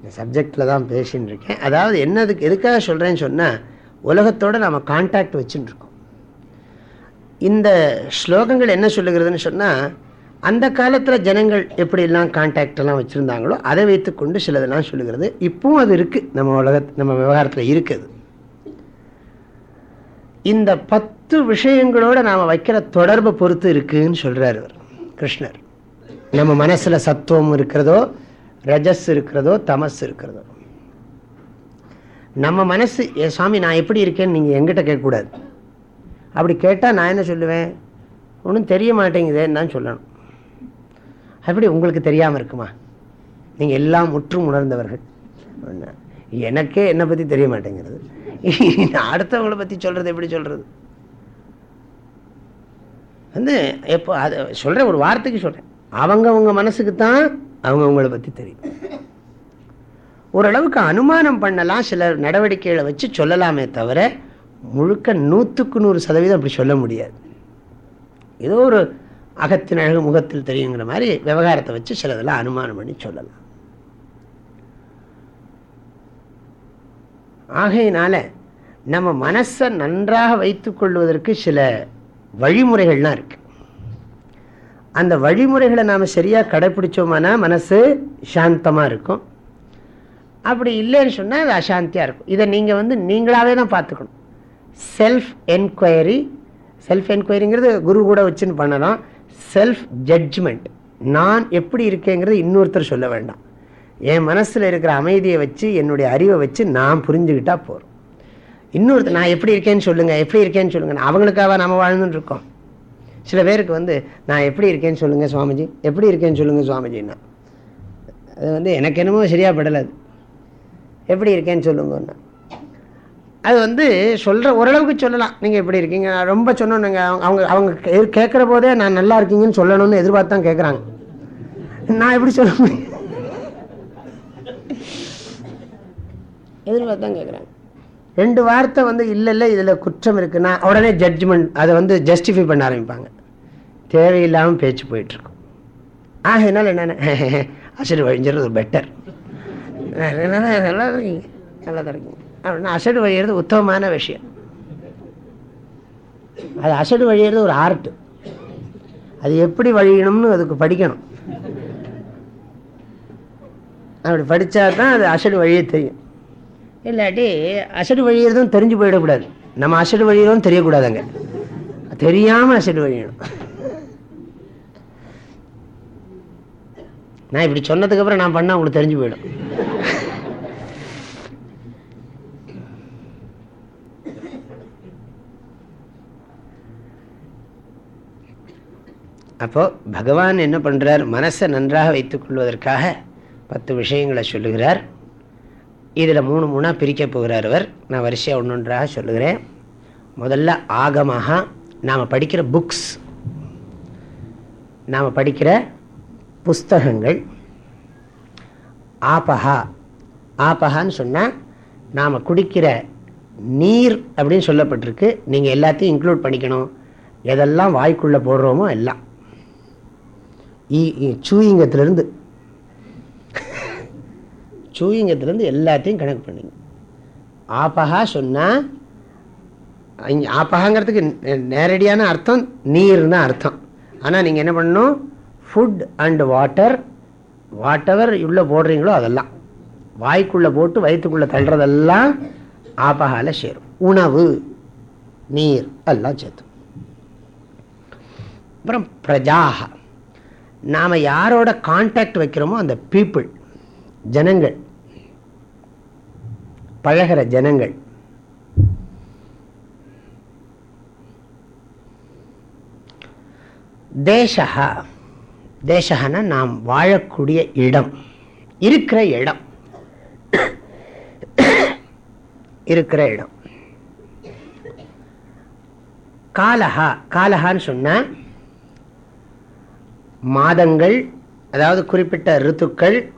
இந்த சப்ஜெக்டில் தான் பேசின்னு இருக்கேன் அதாவது என்னதுக்கு எதுக்காக சொல்கிறேன்னு சொன்னால் உலகத்தோடு நாம் கான்டாக்ட் வச்சுன்னு இருக்கோம் இந்த ஸ்லோகங்கள் என்ன சொல்லுகிறதுன்னு சொன்னால் அந்த காலத்தில் ஜனங்கள் எப்படிலாம் கான்டாக்டெல்லாம் வச்சுருந்தாங்களோ அதை வைத்துக்கொண்டு சிலதெல்லாம் சொல்லுகிறது. இப்பவும் அது இருக்குது நம்ம உலக நம்ம விவகாரத்தில் இருக்குது. இந்த பத்து விஷயங்களோடு நாம் வைக்கிற தொடர்பை பொறுத்து இருக்குன்னு சொல்கிறார் கிருஷ்ணர். நம்ம மனசில் சத்துவம் இருக்கிறதோ ரஜஸ் இருக்கிறதோ தமஸ் இருக்கிறதோ. நம்ம மனசு என் சுவாமி நான் எப்படி இருக்கேன்னு நீங்கள் எங்கிட்ட கேட்கக்கூடாது. அப்படி கேட்டால் நான் என்ன சொல்லுவேன்? ஒன்றும் தெரிய மாட்டேங்குதேன்னு தான் சொல்லணும். அப்படி உங்களுக்கு தெரியாமல் இருக்குமா? நீங்கள் எல்லாம் முற்றும் உணர்ந்தவர்கள். எனக்கே என்னை பற்றி தெரிய மாட்டேங்கிறது அடுத்தவங்களை பற்றி சொல்கிறது எப்படி சொல்கிறது வந்து எப்போ அது சொல்கிறேன் ஒரு வார்த்தைக்கு சொல்கிறேன் அவங்கவுங்க மனசுக்கு தான் அவங்கவுங்களை பற்றி தெரியும். ஓரளவுக்கு அனுமானம் பண்ணலாம் சில நடவடிக்கைகளை வச்சு சொல்லலாமே தவிர முழுக்க நூற்றுக்கு நூறு சதவீதம் அப்படி சொல்ல முடியாது. ஏதோ ஒரு அகத்தின் அழகு முகத்தில் தெரியுங்கிற மாதிரி விவகாரத்தை வச்சு சிலதெல்லாம் அனுமானம் பண்ணி சொல்லலாம். ஆகையினால நம்ம மனசை நன்றாக வைத்து கொள்வதற்கு சில வழிமுறைகள்லாம் இருக்கு. அந்த வழிமுறைகளை நாம் சரியாக கடைப்பிடிச்சோம்னா மனசு சாந்தமாக இருக்கும். அப்படி இல்லைன்னு சொன்னால் அது அசாந்தியாக இருக்கும். இதை நீங்கள் வந்து நீங்களாகவே தான் பார்த்துக்கணும். செல்ஃப் என்கொயரி செல்ஃப் என்கொயரிங்கிறது குரு கூட வச்சுன்னு பண்ணலாம். செல்ஃப் ஜட்ஜ்மெண்ட் நான் எப்படி இருக்கேங்கிறது இன்னொருத்தர் சொல்ல வேண்டாம். என் மனசில் இருக்கிற அமைதியை வச்சு என்னுடைய அறிவை வச்சு நான் புரிஞ்சுக்கிட்டா போகிறோம் இன்னொருத்தர் நான் எப்படி இருக்கேன்னு சொல்லுங்கள் எப்படி இருக்கேன்னு சொல்லுங்கள் அவங்களுக்காக நம்ம வாழ்ந்துட்டு இருக்கோம். சில பேருக்கு வந்து நான் எப்படி இருக்கேன்னு சொல்லுங்கள் சுவாமிஜி எப்படி இருக்கேன்னு சொல்லுங்கள் சுவாமிஜின்னா. அது வந்து எனக்கு என்னமோ சரியாக படலாது அது. எப்படி இருக்கேன்னு சொல்லுங்கன்னா. அது வந்து சொல்கிற ஓரளவுக்கு சொல்லலாம். நீங்கள் எப்படி இருக்கீங்க? ரொம்ப சொன்னோன்னுங்க அவங்க அவங்க கேட்குற போதே நான் நல்லா இருக்கீங்கன்னு சொல்லணும்னு எதிர்பார்த்து தான் கேட்குறாங்க நான் எப்படி சொல்ல முடியும்? எதிர்பார்த்து தான் கேட்குறாங்க ரெண்டு வார்த்தை வந்து இல்லை இல்லை இதில் குற்றம் இருக்குன்னா உடனே ஜட்ஜ்மெண்ட் அதை வந்து ஜஸ்டிஃபை பண்ண ஆரம்பிப்பாங்க. தேவையில்லாமல் பேச்சு போயிட்டுருக்கும். ஆக என்னால் என்னென்ன? அசடு வழிஞ்சிறது பெட்டர் நல்லா இருக்கீங்க? நல்லா தான் இருக்கீங்க. அப்படின்னா அசடு வழியிறது உத்தமமான விஷயம். அது அசடு வழியிறது ஒரு ஆர்ட்டு அது எப்படி வழியணும்னு அதுக்கு படிக்கணும். அப்படி படித்தா தான் அது அசடு வழியே தெரியும். இல்லாட்டி அசடு வழியிறதும் தெரிஞ்சு போயிடக்கூடாது. நம்ம அசடு வழியிறதும் தெரியக்கூடாதுங்க. தெரியாமல் அசடு வழியணும். நான் இப்படி சொன்னதுக்கப்புறம் நான் பண்ணால் உங்களுக்கு தெரிஞ்சு போயிடும். அப்போது பகவான் என்ன பண்ணுறார் மனசை நன்றாக வைத்துக் கொள்வதற்காக பத்து விஷயங்களை சொல்லுகிறார். இதில் மூணு மூணாக பிரிக்க போகிறார் அவர். நான் வரிசையாக ஒன்று ஒன்றாக சொல்லுகிறேன். முதல்ல ஆகமாக நாம் படிக்கிற புக்ஸ் நாம் படிக்கிற புஸ்தகங்கள். ஆபஹா. ஆபஹான்னு சொன்னால் நாம் குடிக்கிற நீர் அப்படின்னு சொல்லப்பட்டிருக்கு. நீங்கள் எல்லாத்தையும் இன்க்ளூட் பண்ணிக்கணும். எதெல்லாம் வாய்க்குள்ளே போடுறோமோ எல்லாம். சூயிங்கத்திலேருந்து. சூயிங்கத்திலேருந்து எல்லாத்தையும் கணக்கு பண்ணுங்க. ஆப்பகா சொன்னால் ஆப்பகாங்கிறதுக்கு நேரடியான அர்த்தம் நீர் தான் அர்த்தம். ஆனால் நீங்கள் என்ன பண்ணணும்? Food and water whatever உள்ளே போடுறீங்களோ அதெல்லாம். வாய்க்குள்ளே போட்டு வயிற்றுக்குள்ளே தள்ளுறதெல்லாம் ஆப்பகால சேரும். உணவு நீர் எல்லாம் சேர்த்து. அப்புறம் பிரஜாக நாம் யாரோட கான்டாக்ட் வைக்கிறோமோ அந்த பீப்புள் ஜனங்கள் பழகிற ஜனங்கள். தேசா தேசகனா நாம் வாழக்கூடிய இடம். இருக்கிற இடம். இருக்கிற இடம். காலஹா காலஹான்னு சொன்ன மாதங்கள் அதாவது குறிப்பிட்ட ரித்துக்கள்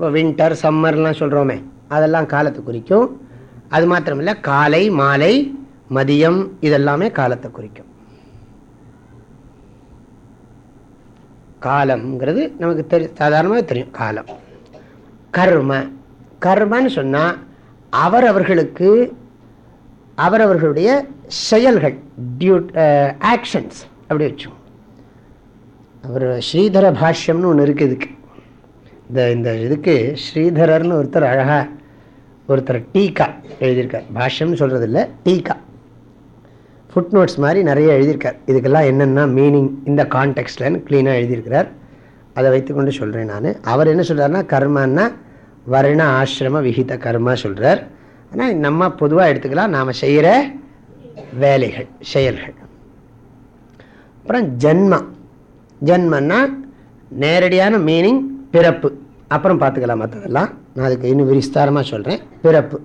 வின்டர் சம்மர்லாம் சொல்கிறோமே அதெல்லாம் காலத்தை குறிக்கும். அது மாத்திரமில்லை காலை மாலை மதியம் இதெல்லாமே காலத்தை குறிக்கும். காலம்ங்கிறது நமக்கு தெரி சாதாரணமாக தெரியும் காலம். கர்ம. கர்மன்னு சொன்னால் அவரவர்களுக்கு அவரவர்களுடைய செயல்கள் டியூ ஆக்ஷன்ஸ் அப்படி வச்சோம் அவர் ஸ்ரீதர பாஷ்யம்னு ஒன்று இருக்குது இதுக்கு. இந்த இந்த இதுக்கு ஸ்ரீதரர்னு ஒருத்தர் அழகாக ஒருத்தர் டீக்கா எழுதியிருக்கார். பாஷ்யம்னு சொல்கிறது இல்லை டீக்கா. ஃபுட் நோட்ஸ் மாதிரி நிறைய எழுதியிருக்கார். இதுக்கெல்லாம் என்னென்ன மீனிங் இந்த கான்டெக்ட்லன்னு க்ளீனாக எழுதியிருக்கிறார். அதை வைத்துக்கொண்டு சொல்கிறேன் நான். அவர் என்ன சொல்கிறாருன்னா கர்மான்னா வர்ண ஆசிரம விகித கர்மா சொல்கிறார் ஆனால் நம்ம பொதுவாக எடுத்துக்கலாம். நாம் செய்கிற வேலைகள் செயல்கள். அப்புறம் ஜென்மா. ஜென்மன்னா நேரடியான மீனிங் பிறப்பு. அப்புறம் பார்த்துக்கலாம் மற்றதெல்லாம் நான் அதுக்கு இன்னும் விரிஸ்தாரமாக சொல்கிறேன் பிறப்பு.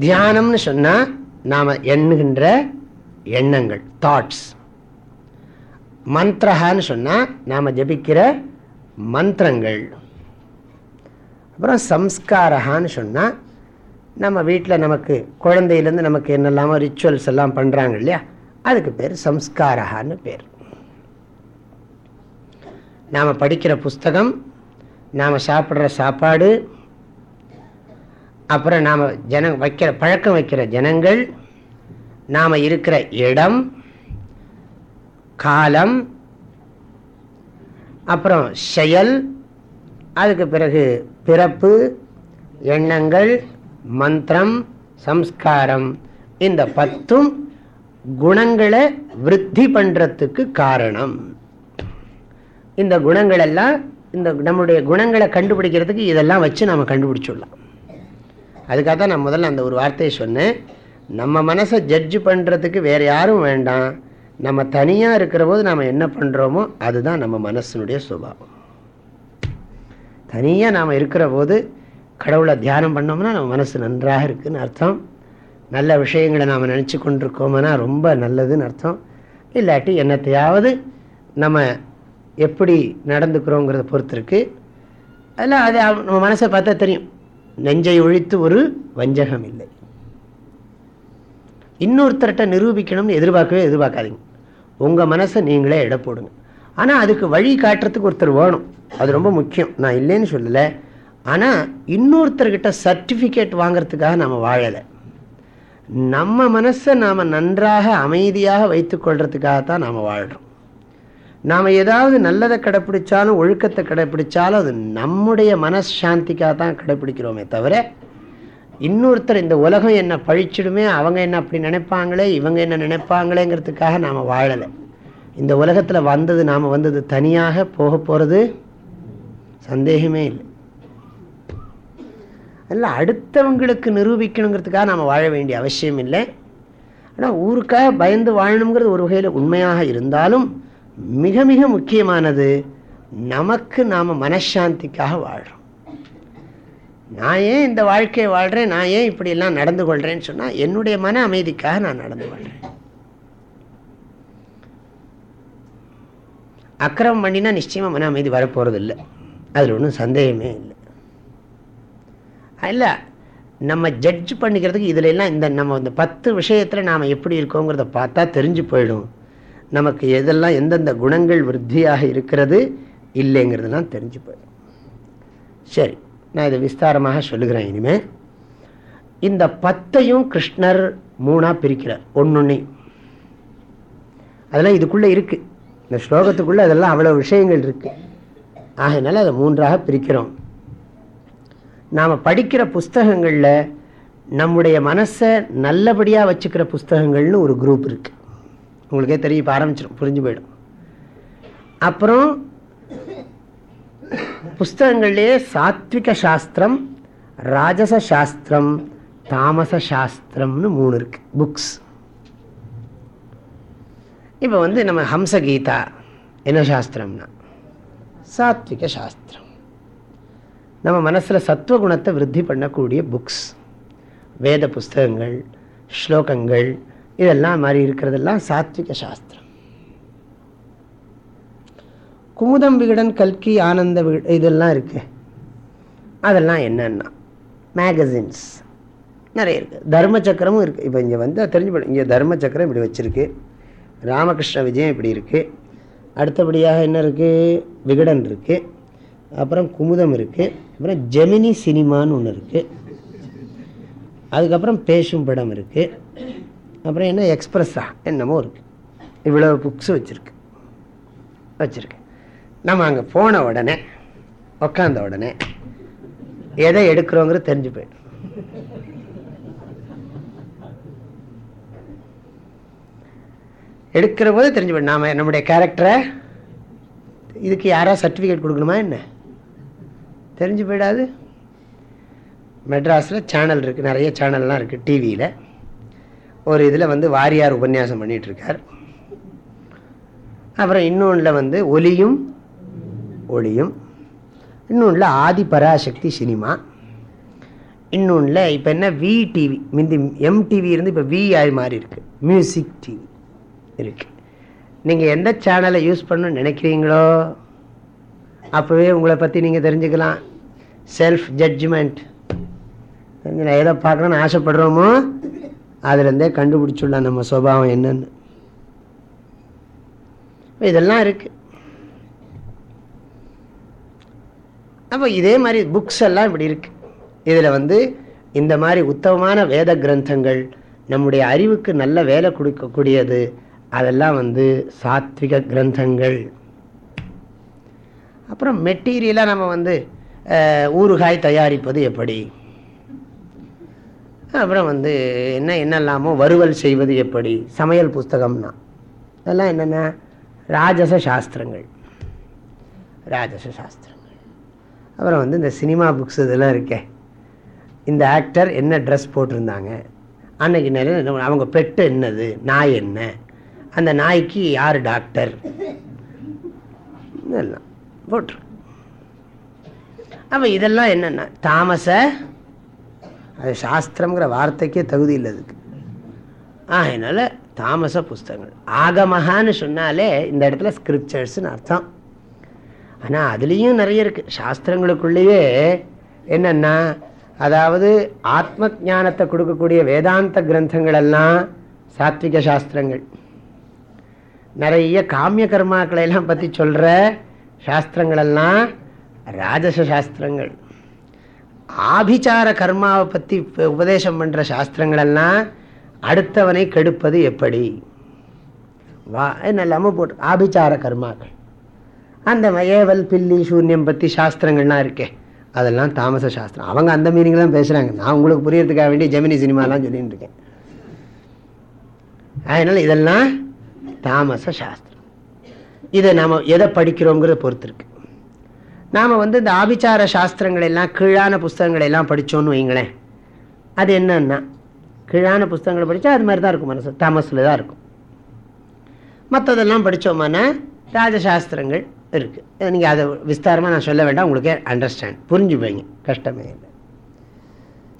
தியானம்னு சொன்னால் நாம் எண்ணுகின்ற எண்ணங்கள் தாட்ஸ் மந்திரஹான்னு சொன்னால் நாம் ஜபிக்கிற மந்திரங்கள். அப்புறம் சம்ஸ்காரஹான்னு சொன்னால் நம்ம வீட்டில் நமக்கு குழந்தையிலேருந்து நமக்கு என்னெல்லாமோ ரிச்சுவல்ஸ் எல்லாம் பண்ணுறாங்க இல்லையா? அதுக்கு பேர் சம்ஸ்காரஹான்னு பேர். நாம் படிக்கிற புஸ்தகம் நாம் சாப்பிட்ற சாப்பாடு அப்புறம் நாம் ஜன வைக்கிற பழக்கம் வைக்கிற ஜனங்கள் நாம் இருக்கிற இடம் காலம் அப்புறம் செயல் அதுக்கு பிறகு பிறப்பு எண்ணங்கள் மந்திரம் சம்ஸ்காரம். இந்த பத்தும் குணங்களை விருத்தி பண்ணுறதுக்கு காரணம். இந்த குணங்களெல்லாம் இந்த நம்முடைய குணங்களை கண்டுபிடிக்கிறதுக்கு இதெல்லாம் வச்சு நாம் கண்டுபிடிச்சிடலாம். அதுக்காக தான் நான் முதல்ல அந்த ஒரு வார்த்தையை சொன்னேன். நம்ம மனசை ஜட்ஜ் பண்ணுறதுக்கு வேறு யாரும் வேண்டாம். நம்ம தனியாக இருக்கிற போது நாம் என்ன பண்ணுறோமோ அதுதான் நம்ம மனசனுடைய சுபாவம். தனியாக நாம் இருக்கிற போது கடவுளை தியானம் பண்ணோம்னா நம்ம மனசு நன்றாக இருக்குதுன்னு அர்த்தம். நல்ல விஷயங்களை நாம் நினச்சி கொண்டிருக்கோம்னா ரொம்ப நல்லதுன்னு அர்த்தம். இல்லாட்டி என்னத்தையாவது நம்ம எப்படி நடந்துக்கிறோங்கிறத பொறுத்து இருக்குது அதில் அது நம்ம மனசை பார்த்தா தெரியும். நெஞ்சை ஒழித்து ஒரு வஞ்சகம் இல்லை இன்னொருத்தர்கிட்ட நிரூபிக்கணும்னு எதிர்பார்க்கவே எதிர்பார்க்காதீங்க. உங்கள் மனசை நீங்களே இட போடுங்க. ஆனால் அதுக்கு வழி காட்டுறதுக்கு ஒருத்தர் வேணும். அது ரொம்ப முக்கியம். நான் இல்லைன்னு சொல்லலை. ஆனால் இன்னொருத்தர்கிட்ட சர்டிஃபிகேட் வாங்கிறதுக்காக நம்ம வாழலை. நம்ம மனசை நாம் நன்றாக அமைதியாக வைத்துக்கொள்கிறதுக்காக தான் நாம் வாழ்கிறோம் நாம் ஏதாவது நல்லதை கடைப்பிடிச்சாலும் ஒழுக்கத்தை கடைப்பிடிச்சாலும் அது நம்முடைய மனசாந்திக்காக தான் கடைப்பிடிக்கிறோமே தவிர இன்னொருத்தர் இந்த உலகம் என்ன பழிச்சிடுமே அவங்க என்ன அப்படி நினைப்பாங்களே இவங்க என்ன நினைப்பாங்களேங்கிறதுக்காக நாம் வாழலை. இந்த உலகத்தில் வந்தது நாம் வந்தது தனியாக போக போகிறது சந்தேகமே இல்லை. அதில் அடுத்தவங்களுக்கு நிரூபிக்கணுங்கிறதுக்காக நாம் வாழ வேண்டிய அவசியம் இல்லை. ஆனால் ஊருக்காக பயந்து வாழணுங்கிறது ஒரு வகையில் உண்மையாக இருந்தாலும் மிக மிக முக்கியமானது நமக்கு நாம் மனசாந்திக்காக வாழ்கிறோம் நான் ஏன் இந்த வாழ்க்கையை வாழ்கிறேன் நான் ஏன் இப்படியெல்லாம் நடந்து கொள்கிறேன்னு சொன்னால் என்னுடைய மன அமைதிக்காக நான் நடந்து கொள்கிறேன் அக்கிரமம் பண்ணினா நிச்சயமாக மன அமைதி வரப்போகிறது இல்லை அதில் ஒன்றும் சந்தேகமே இல்லை. இல்லை நம்ம ஜட்ஜ் பண்ணிக்கிறதுக்கு இதில் எல்லாம் இந்த நம்ம இந்த பத்து விஷயத்தில் நாம் எப்படி இருக்கோங்கிறத பார்த்தா தெரிஞ்சு போயிடும். நமக்கு எதெல்லாம் எந்தெந்த குணங்கள் விருத்தியாக இருக்கிறது இல்லைங்கிறதெல்லாம் தெரிஞ்சு போயிடும். சரி நான் இதை விஸ்தாரமாக சொல்லுகிறேன் இனிமேல் இந்த பத்தையும் கிருஷ்ணர் மூணாக பிரிக்கிறார் ஒன்னொன்னே. அதெல்லாம் இதுக்குள்ளே இருக்குது இந்த ஸ்லோகத்துக்குள்ளே அதெல்லாம் அவ்வளோ விஷயங்கள் இருக்குது ஆகையினால அதை மூன்றாக பிரிக்கிறோம். நாம் படிக்கிற புஸ்தகங்களில் நம்முடைய மனசை நல்லபடியாக வச்சுக்கிற புஸ்தகங்கள்னு ஒரு குரூப் இருக்குது உங்களுக்கே தெரிய இப்போ ஆரம்பிச்சிடும் புரிஞ்சு போயிடும். அப்புறம் புஸ்தகங்கள்லேயே சாத்விக சாஸ்திரம் ராஜச சாஸ்திரம் தாமச சாஸ்திரம்னு மூணு இருக்கு புக்ஸ் இப்போ வந்து நம்ம ஹம்சகீதா என்ன சாஸ்திரம்னா? சாத்விக சாஸ்திரம். நம்ம மனசில் சத்துவகுணத்தை விருத்தி பண்ணக்கூடிய புக்ஸ் வேத புஸ்தகங்கள் ஸ்லோகங்கள் இதெல்லாம் மாதிரி இருக்கிறதெல்லாம் சாத்விக சாஸ்திரம். குமுதம் விகடன் கல்கி ஆனந்த இதெல்லாம் இருக்கு. அதெல்லாம் என்னன்னா மேகசின்ஸ் நிறைய இருக்குது தர்ம சக்கரமும் இருக்குது இப்போ இங்கே வந்து தெரிஞ்சுப்படும் இங்கே தர்ம சக்கரம் இப்படி வச்சுருக்கு. ராமகிருஷ்ண விஜயம் இப்படி இருக்குது அடுத்தபடியாக என்ன இருக்குது விகடன் இருக்குது அப்புறம் குமுதம் இருக்குது அப்புறம் ஜெமினி சினிமான்னு ஒன்று இருக்குது அதுக்கப்புறம் பேசும் படம் இருக்குது அப்புறம் என்ன எக்ஸ்பிரஸ்ஸா என்னமோ இருக்குது இவ்வளோ புக்ஸ் வச்சுருக்கு. வச்சுருக்கு நம்ம அங்கே போன உடனே உக்காந்த உடனே எதை எடுக்கிறோங்கிறது தெரிஞ்சு போயிடும். எடுக்கிற போது தெரிஞ்சு போயிடும். நாம் நம்முடைய கேரக்டரை இதுக்கு யாராவது சர்டிஃபிகேட் கொடுக்கணுமா என்ன? தெரிஞ்சு போயிடாது. மெட்ராஸில் சேனல் இருக்குது நிறைய சேனல்லாம் இருக்குது டிவியில் ஒரு இதில் வந்து வாரியார் உபன்யாசம் பண்ணிகிட்ருக்கார் அப்புறம் இன்னொன்றில் வந்து ஒலியும் ஒளியும். இன்னொன்றில் ஆதி பராசக்தி சினிமா. இன்னொன்றில் இப்போ என்ன வி டிவி எம் எம்டிவி இருந்து இப்போ வி ஆய் மாதிரி இருக்குது மியூசிக் டிவி இருக்குது நீங்கள் எந்த சேனலை யூஸ் பண்ணணும்னு நினைக்கிறீங்களோ அப்போவே உங்களை பற்றி நீங்கள் தெரிஞ்சுக்கலாம். செல்ஃப் ஜட்ஜ்மெண்ட் நான் எதை பார்க்கணும்னு ஆசைப்படுறோமோ? அதுலேருந்தே கண்டுபிடிச்சுடலாம் நம்ம சுபாவம் என்னன்னு. இதெல்லாம் இருக்கு. அப்போ இதே மாதிரி புக்ஸ் எல்லாம் இப்படி இருக்கு. இதில் வந்து இந்த மாதிரி உத்தமமான வேத கிரந்தங்கள் நம்முடைய அறிவுக்கு நல்ல வேலை கொடுக்கக்கூடியது அதெல்லாம் வந்து சாத்விக கிரந்தங்கள். அப்புறம் மெட்டீரியலாக நம்ம வந்து ஊறுகாய் தயாரிப்பது எப்படி? அப்புறம் வந்து என்ன என்னெல்லாமோ வறுவல் செய்வது எப்படி? சமையல் புஸ்தகம்னா. அதெல்லாம் என்னென்ன? ராஜச சாஸ்திரங்கள். ராஜச சாஸ்திரங்கள். அப்புறம் வந்து இந்த சினிமா புக்ஸ் இதெல்லாம் இருக்கே. இந்த ஆக்டர் என்ன ட்ரெஸ் போட்டிருந்தாங்க? அன்னைக்கு நிறைய அவங்க பெட்டு என்னது? நாய் என்ன? அந்த நாய்க்கு யார் டாக்டர் இதெல்லாம் போட்டுரு அப்போ இதெல்லாம் என்னென்ன? தாமச அது சாஸ்திரங்கிற வார்த்தைக்கே தகுதி இல்லை அதுக்கு அதனால் தாமச புஸ்தகங்கள். ஆகமகான்னு சொன்னாலே இந்த இடத்துல ஸ்கிரிப்சர்ஸ்னு அர்த்தம். ஆனால் அதுலேயும் நிறைய இருக்குது சாஸ்திரங்களுக்குள்ளேயே என்னென்னா அதாவது ஆத்ம ஞானத்தை கொடுக்கக்கூடிய வேதாந்த கிரந்தங்கள் எல்லாம் சாத்விக சாஸ்திரங்கள். நிறைய காமிய கர்மாக்களை எல்லாம் பற்றி சொல்கிற சாஸ்திரங்களெல்லாம் ராஜச சாஸ்திரங்கள். ஆபிச்சார கர்மாவை பற்றி உபதேசம் பண்ணுற சாஸ்திரங்கள் எல்லாம் அடுத்தவனை கெடுப்பது எப்படி? வா என்ன போட்டு ஆபிச்சார கர்மாக்கள். அந்த ஏவல் பில்லி சூன்யம் பற்றி சாஸ்திரங்கள்லாம் இருக்கே. அதெல்லாம் தாமச சாஸ்திரம். அவங்க அந்த மீனிங் தான் பேசுகிறாங்க நான் உங்களுக்கு புரியறதுக்காக வேண்டி ஜெமினி சினிமாலாம் சொல்லிட்டு இருக்கேன். அதனால் இதெல்லாம் தாமச சாஸ்திரம். இதை நாம் எதை படிக்கிறோங்கிறத பொறுத்து இருக்கு. நாம் வந்து இந்த ஆபிச்சார சாஸ்திரங்கள் எல்லாம் கீழான புஸ்தகங்களை எல்லாம் படித்தோன்னு வைங்களேன். அது என்னன்னா கீழான புஸ்தகங்களை படித்தா அது மாதிரி தான் இருக்கும் மனசு. தாமஸில் தான் இருக்கும். மற்றதெல்லாம் படித்தோம்னா ராஜசாஸ்திரங்கள் இருக்குது நீங்கள் அதை விஸ்தாரமாக நான் சொல்ல வேண்டாம் உங்களுக்கு அண்டர்ஸ்டாண்ட் புரிஞ்சுப்பீங்க. கஷ்டமே இல்லை.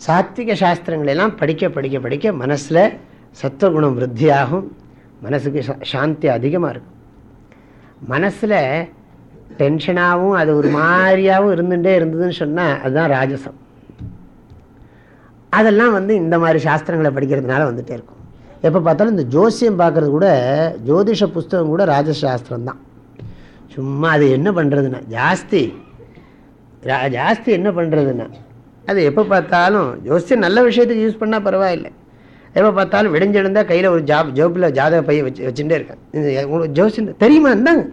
சாத்விக சாஸ்திரங்கள் எல்லாம் படிக்க படிக்க படிக்க மனசில் சத்துவகுணம் விருத்தியாகும். மனசுக்கு சாந்தி அதிகமாக இருக்கும். மனசில் டென்ஷனாகவும் அது ஒரு மாதிரியாகவும் இருந்துகிட்டே இருந்ததுன்னு சொன்னால் அதுதான் ராஜசம். அதெல்லாம் வந்து இந்த மாதிரி சாஸ்திரங்களை படிக்கிறதுனால வந்துகிட்டே இருக்கும். எப்போ பார்த்தாலும் இந்த ஜோசியம் பார்க்குறது கூட ஜோதிஷ புஸ்தகம் கூட ராஜசாஸ்திரம் தான். சும்மா அது என்ன பண்ணுறதுன்னா ஜாஸ்தி. ஜாஸ்தி என்ன பண்ணுறதுன்னா அது எப்போ பார்த்தாலும் ஜோசியம் நல்ல விஷயத்துக்கு யூஸ் பண்ணால் பரவாயில்லை. எப்போ பார்த்தாலும் விடிஞ்செழுந்தால் கையில் ஒரு ஜாப் ஜோப்பில் ஜாதக பையன் வச்சு வச்சுட்டே இருக்கேன். உங்களுக்கு ஜோசியம் தெரியுமா இருந்தாங்க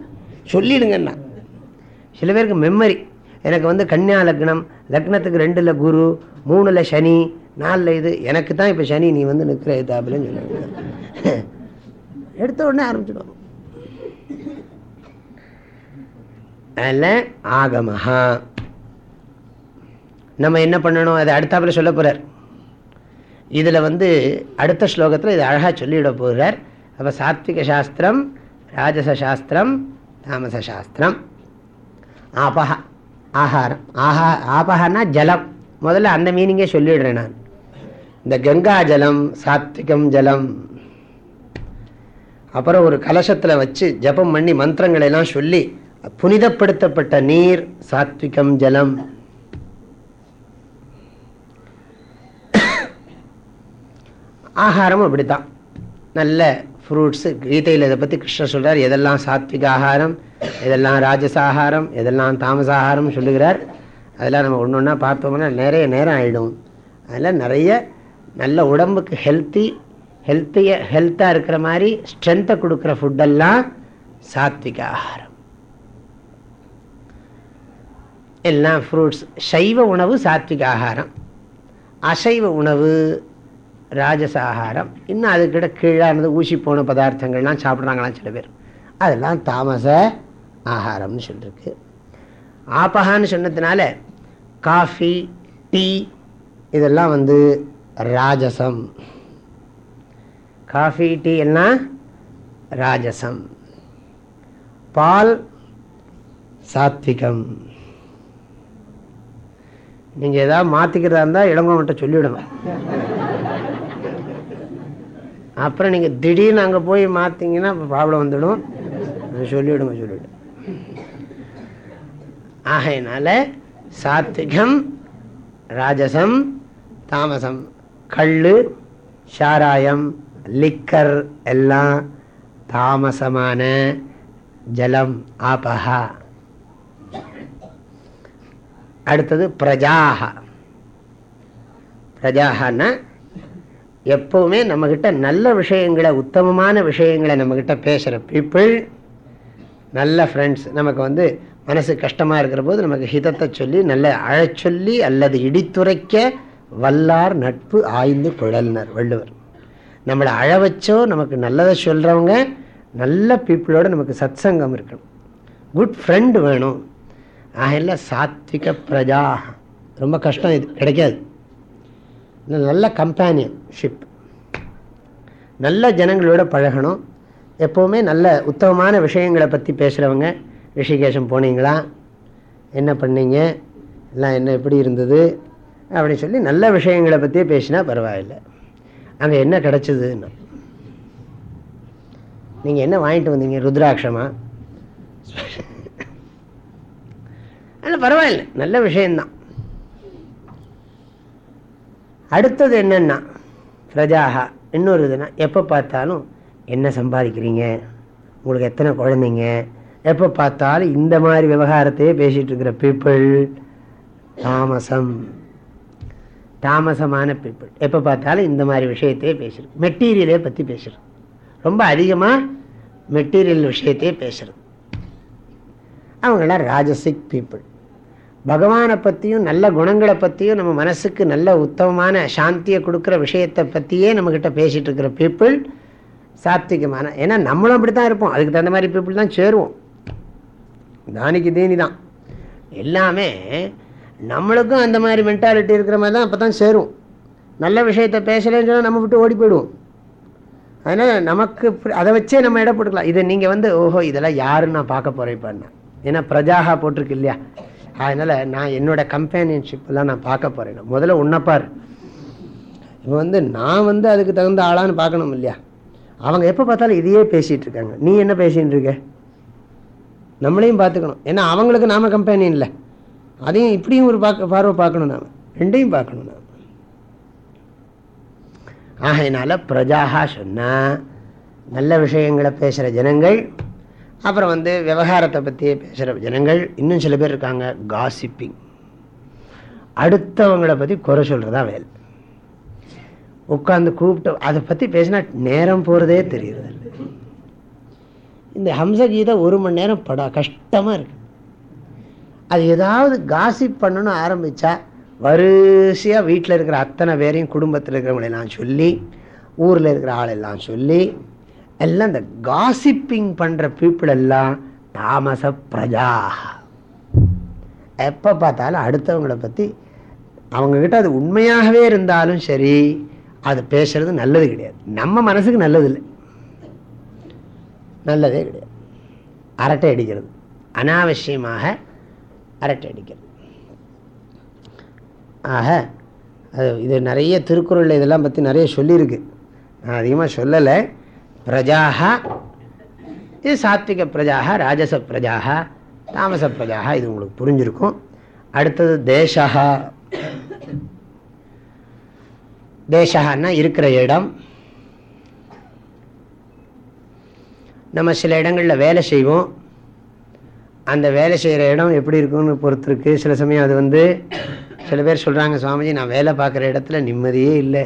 சொல்லிடுங்கண்ணா சில பேருக்கு மெம்மரி எனக்கு வந்து கன்னியா லக்னம் லக்னத்துக்கு ரெண்டில் குரு மூணில் சனி நாலில் இது. எனக்கு தான் இப்போ சனி நீ வந்து நிற்கிற தாப்பிலன்னு சொல்லுவாங்க எடுத்த உடனே ஆரம்பிச்சிடுவோம் அதில் ஆகமஹா. நம்ம என்ன பண்ணணும்? அதை அடுத்தாப்புல சொல்ல போகிறார் இதில் வந்து அடுத்த ஸ்லோகத்தில் இது அழகாக சொல்லிவிட போகிறார் அப்போ சாத்விக சாஸ்திரம் ராஜச சாஸ்திரம் தாமச சாஸ்திரம். ஆபஹா ஆகாரம் ஆஹா ஆபஹானா ஜலம். முதல்ல அந்த மீனிங்கே சொல்லிடுறேன் நான். இந்த கங்கா ஜலம் சாத்விகம் ஜலம். அப்புறம் ஒரு கலசத்தில் வச்சு ஜபம் பண்ணி மந்திரங்களை எல்லாம் சொல்லி புனிதப்படுத்தப்பட்ட நீர் சாத்விகம் ஜலம். ஆகாரம் அப்படித்தான். நல்ல ஃப்ரூட்ஸு கீதையில் இதை பற்றி கிருஷ்ணர் சொல்கிறார் எதெல்லாம் சாத்விக ஆகாரம் எதெல்லாம் ராஜசாகாரம் எதெல்லாம் தாமசாகாரம் சொல்லுகிறார். அதெல்லாம் நம்ம ஒன்று ஒன்றா பார்த்தோம்னா நிறைய நேரம் ஆகிடும் அதெல்லாம் நிறைய நல்ல உடம்புக்கு ஹெல்த்தி ஹெல்த்திய ஹெல்த்தாக இருக்கிற மாதிரி ஸ்ட்ரென்த்தை கொடுக்குற ஃபுட்டெல்லாம் சாத்விக ஆகாரம். எல்லாம் ஃப்ரூட்ஸ் சைவ உணவு சாத்விக ஆகாரம். அசைவ உணவு ராஜசாகாரம். இன்னும் அதுக்கிட்ட கீழானது ஊசி போன பதார்த்தங்கள்லாம் சாப்பிட்றாங்களாம் சில பேர். அதெல்லாம் தாமச ஆகாரம்னு சொல்லியிருக்கு ஆப்பகான்னு சொன்னதுனால காஃபி டீ இதெல்லாம் வந்து ராஜசம். காஃபி டீ எல்லாம் ராஜசம். பால் சாத்விகம். நீங்கள் ஏதாவது மாற்றிக்கிறதா இருந்தால் இளங்கோவன்ட்ட சொல்லிவிடுவேன் அப்புறம் நீங்கள் திடீர்னு அங்கே போய் மாற்றிங்கன்னா ப்ராப்ளம் வந்துடும். சொல்லிவிடுங்க சொல்லிவிடு. ஆகையினால சாத்விகம் ராஜசம் தாமசம் கல் சாராயம் லிக்கர் எல்லாம் தாமசமான ஜலம் ஆபஹா. அடுத்தது பிரஜாக பிரஜாகன்னா எப்போவுமே நம்மக்கிட்ட நல்ல விஷயங்களை உத்தமமான விஷயங்களை நம்மக்கிட்ட பேசுகிற பீப்புள் நல்ல ஃப்ரெண்ட்ஸ் நமக்கு வந்து மனசு கஷ்டமாக இருக்கிற போது நமக்கு ஹிதத்தை சொல்லி நல்ல அழச்சொல்லி அல்லது இடித்துரைக்க வல்லார் நட்பு ஆய்ந்து குழல்னர் வள்ளுவர். நம்மளை அழ வச்சோ நமக்கு நல்லதை சொல்கிறவங்க நல்ல பீப்புளோடு நமக்கு சத் சங்கம் இருக்கணும். குட் ஃப்ரெண்டு வேணும். ஆகல சாத்விக பிரஜா ரொம்ப கஷ்டம் இது. கிடைக்காது. நல்ல கம்பேனியன்ஷிப் நல்ல ஜனங்களோட பழகணும். எப்போவுமே நல்ல உத்தமமான விஷயங்களை பற்றி பேசுகிறவங்க ரிஷிகேஷம் போனீங்களா? என்ன பண்ணீங்க? எல்லாம் என்ன எப்படி இருந்தது? அப்படின்னு சொல்லி நல்ல விஷயங்களை பற்றியே பேசினா பரவாயில்லை. அங்கே என்ன கிடச்சிதுன்னு. நீங்கள் என்ன வாங்கிட்டு வந்தீங்க? ருத்ராட்சமா? ஆனால் பரவாயில்லை. நல்ல விஷயந்தான் அடுத்தது என்னென்னா பிரஜாகா இன்னொரு இதுனா எப்போ பார்த்தாலும் என்ன சம்பாதிக்கிறீங்க? உங்களுக்கு எத்தனை குழந்தைங்க? எப்போ பார்த்தாலும் இந்த மாதிரி விவகாரத்தையே பேசிகிட்டு இருக்கிற பீப்புள் தாமசம். தாமசமான பீப்புள் எப்போ பார்த்தாலும் இந்த மாதிரி விஷயத்தையே பேசுறது. மெட்டீரியலே பற்றி பேசுகிறோம் ரொம்ப அதிகமாக மெட்டீரியல் விஷயத்தையே பேசுகிறது அவங்களாம் ராஜசிக் பீப்புள் பகவானை பற்றியும் நல்ல குணங்களை பற்றியும் நம்ம மனசுக்கு நல்ல உத்தமமான சாந்தியை கொடுக்குற விஷயத்தை பற்றியே நம்மக்கிட்ட பேசிகிட்டு இருக்கிற பீப்புள் சாத்விகமான. ஏன்னா நம்மளும் அப்படி தான் இருப்போம். அதுக்கு தகுந்த மாதிரி பீப்புள் தான் சேருவோம். தானிக்கு தீனி தான். எல்லாமே நம்மளுக்கும் அந்த மாதிரி மென்டாலிட்டி இருக்கிற மாதிரி தான் அப்போ தான் சேரும். நல்ல விஷயத்த பேசலைன்னு சொன்னால் நம்ம விட்டு ஓடி போயிடுவோம். அதனால் நமக்கு அதை வச்சே நம்ம இடம் போட்டுக்கலாம். இதை நீங்கள் வந்து ஓஹோ இதெல்லாம் யாருன்னு நான் பார்க்க போகிறேன் இப்போ ஏன்னா பிரஜாகா போட்டிருக்கு இல்லையா? அதனால் நான் என்னோட கம்பேனியன்ஷிப்லாம் நான் பார்க்க போகிறேன் முதல்ல உன்னப்பார் இப்போ வந்து நான் வந்து அதுக்கு தகுந்த ஆளான்னு பார்க்கணும் இல்லையா? அவங்க எப்போ பார்த்தாலும் இதையே பேசிகிட்டு இருக்காங்க. நீ என்ன பேசிகிட்டு இருக்க? நம்மளையும் பார்த்துக்கணும். ஏன்னா அவங்களுக்கு நாம கம்பெனி இல்லை. அதையும் இப்படியும் ஒரு பார்க்க பார்வை பார்க்கணும் நாம். ரெண்டையும் பார்க்கணும் நாம். ஆகையினால பிரஜாகா சொன்னால் நல்ல விஷயங்களை பேசுகிற ஜனங்கள் அப்புறம் வந்து விவகாரத்தை பற்றியே பேசுகிற ஜனங்கள் இன்னும் சில பேர் இருக்காங்க காசிப்பிங் அடுத்தவங்களை பற்றி குறை சொல்கிறதா வேலை. உட்காந்து கூப்பிட்டு அதை பற்றி பேசினா நேரம் போகிறதே தெரியுது இந்த ஹம்சகீதை ஒரு மணி நேரம் பட கஷ்டமாக இருக்கு. அது ஏதாவது காசிப் பண்ணணும்னு ஆரம்பித்தா வரிசையாக வீட்டில் இருக்கிற அத்தனை பேரையும் குடும்பத்தில் இருக்கிறவங்களெல்லாம் சொல்லி ஊரில் இருக்கிற ஆளெல்லாம் சொல்லி எல்லாம் இந்த காசிப்பிங் பண்ணுற பீப்புள் எல்லாம் தாமச பிரஜா எப்போ பார்த்தாலும் அடுத்தவங்களை பற்றி அவங்கக்கிட்ட அது உண்மையாகவே இருந்தாலும் சரி அது பேசுறது நல்லது கிடையாது. நம்ம மனசுக்கு நல்லது இல்லை. நல்லதே கிடையாது. அரட்டை அடிக்கிறது. அனாவசியமாக அரட்டை அடிக்கிறது. ஆக அது இது நிறைய திருக்குறள் இதெல்லாம் பற்றி நிறைய சொல்லியிருக்கு. நான் அதிகமாக சொல்லலை. பிரஜாக இது சாத்விக பிரஜாக ராஜச பிரஜாக தாமச பிரஜாக இது உங்களுக்கு புரிஞ்சிருக்கும். அடுத்தது தேசா தேசகான்னா இருக்கிற இடம். நம்ம சில இடங்களில் வேலை செய்வோம். அந்த வேலை செய்கிற இடம் எப்படி இருக்குன்னு பொறுத்திருக்கு. சில சமயம் அது வந்து சில பேர் சொல்கிறாங்க சுவாமிஜி நான் வேலை பார்க்குற இடத்துல நிம்மதியே இல்லை.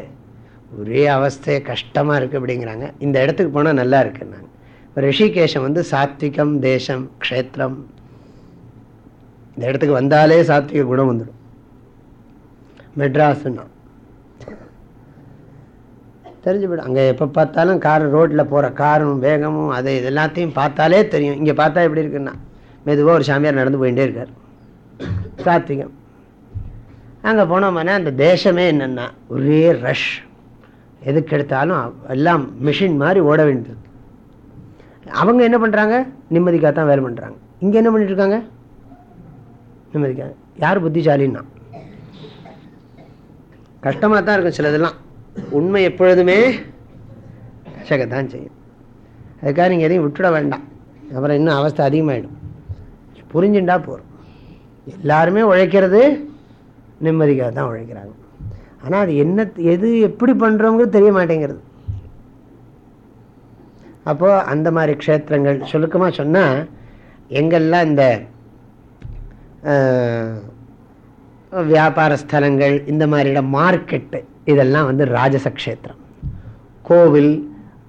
ஒரே அவஸ்தையை கஷ்டமாக இருக்குது அப்படிங்கிறாங்க. இந்த இடத்துக்கு போனால் நல்லா இருக்குன்னாங்க ரிஷிகேஷம் வந்து சாத்விகம் தேசம் க்ஷேத்திரம். இந்த இடத்துக்கு வந்தாலே சாத்விக குணம் வந்துடும். மெட்ராஸ்னா தெரிஞ்சு போய்டும் அங்கே எப்போ பார்த்தாலும் கார் ரோட்டில் போகிற காரும் வேகமும் அது இது எல்லாத்தையும் பார்த்தாலே தெரியும். இங்கே பார்த்தா எப்படி இருக்குன்னா மெதுவாக ஒரு சாமியார் நடந்து போயிட்டே இருக்கார். சாத்விகம். அங்கே போனோம்னா அந்த தேசமே என்னென்னா ஒரே ரஷ் எதுக்கு எடுத்தாலும் எல்லாம் மிஷின் மாதிரி ஓட வேண்டியது. அவங்க என்ன பண்ணுறாங்க நிம்மதிக்காக தான் வேலை பண்ணுறாங்க இங்கே என்ன பண்ணிட்டு இருக்காங்க? நிம்மதிக்காக. யார் புத்திசாலின்னா? கஷ்டமாக தான் இருக்கும் சிலதெல்லாம். உண்மை எப்பொழுதுமே கஷகத்தான் செய்யும். அதுக்காக நீங்கள் எதையும் விட்டுட வேண்டாம். அப்புறம் இன்னும் அவஸ்தை அதிகமாகிடும் புரிஞ்சுண்டா போகிறோம் எல்லாருமே உழைக்கிறது நிம்மதிக்காக தான் உழைக்கிறாங்க. ஆனால் அது என்ன எது எப்படி பண்ணுறோங்கிறது தெரிய மாட்டேங்கிறது. அப்போது அந்த மாதிரி க்ஷேத்திரங்கள் சுருக்கமாக சொன்னால் எங்கெல்லாம் இந்த வியாபார ஸ்தலங்கள் இந்த மாதிரி இடம் மார்க்கெட்டு இதெல்லாம் வந்து ராஜசக்ஷேத்திரம். கோவில்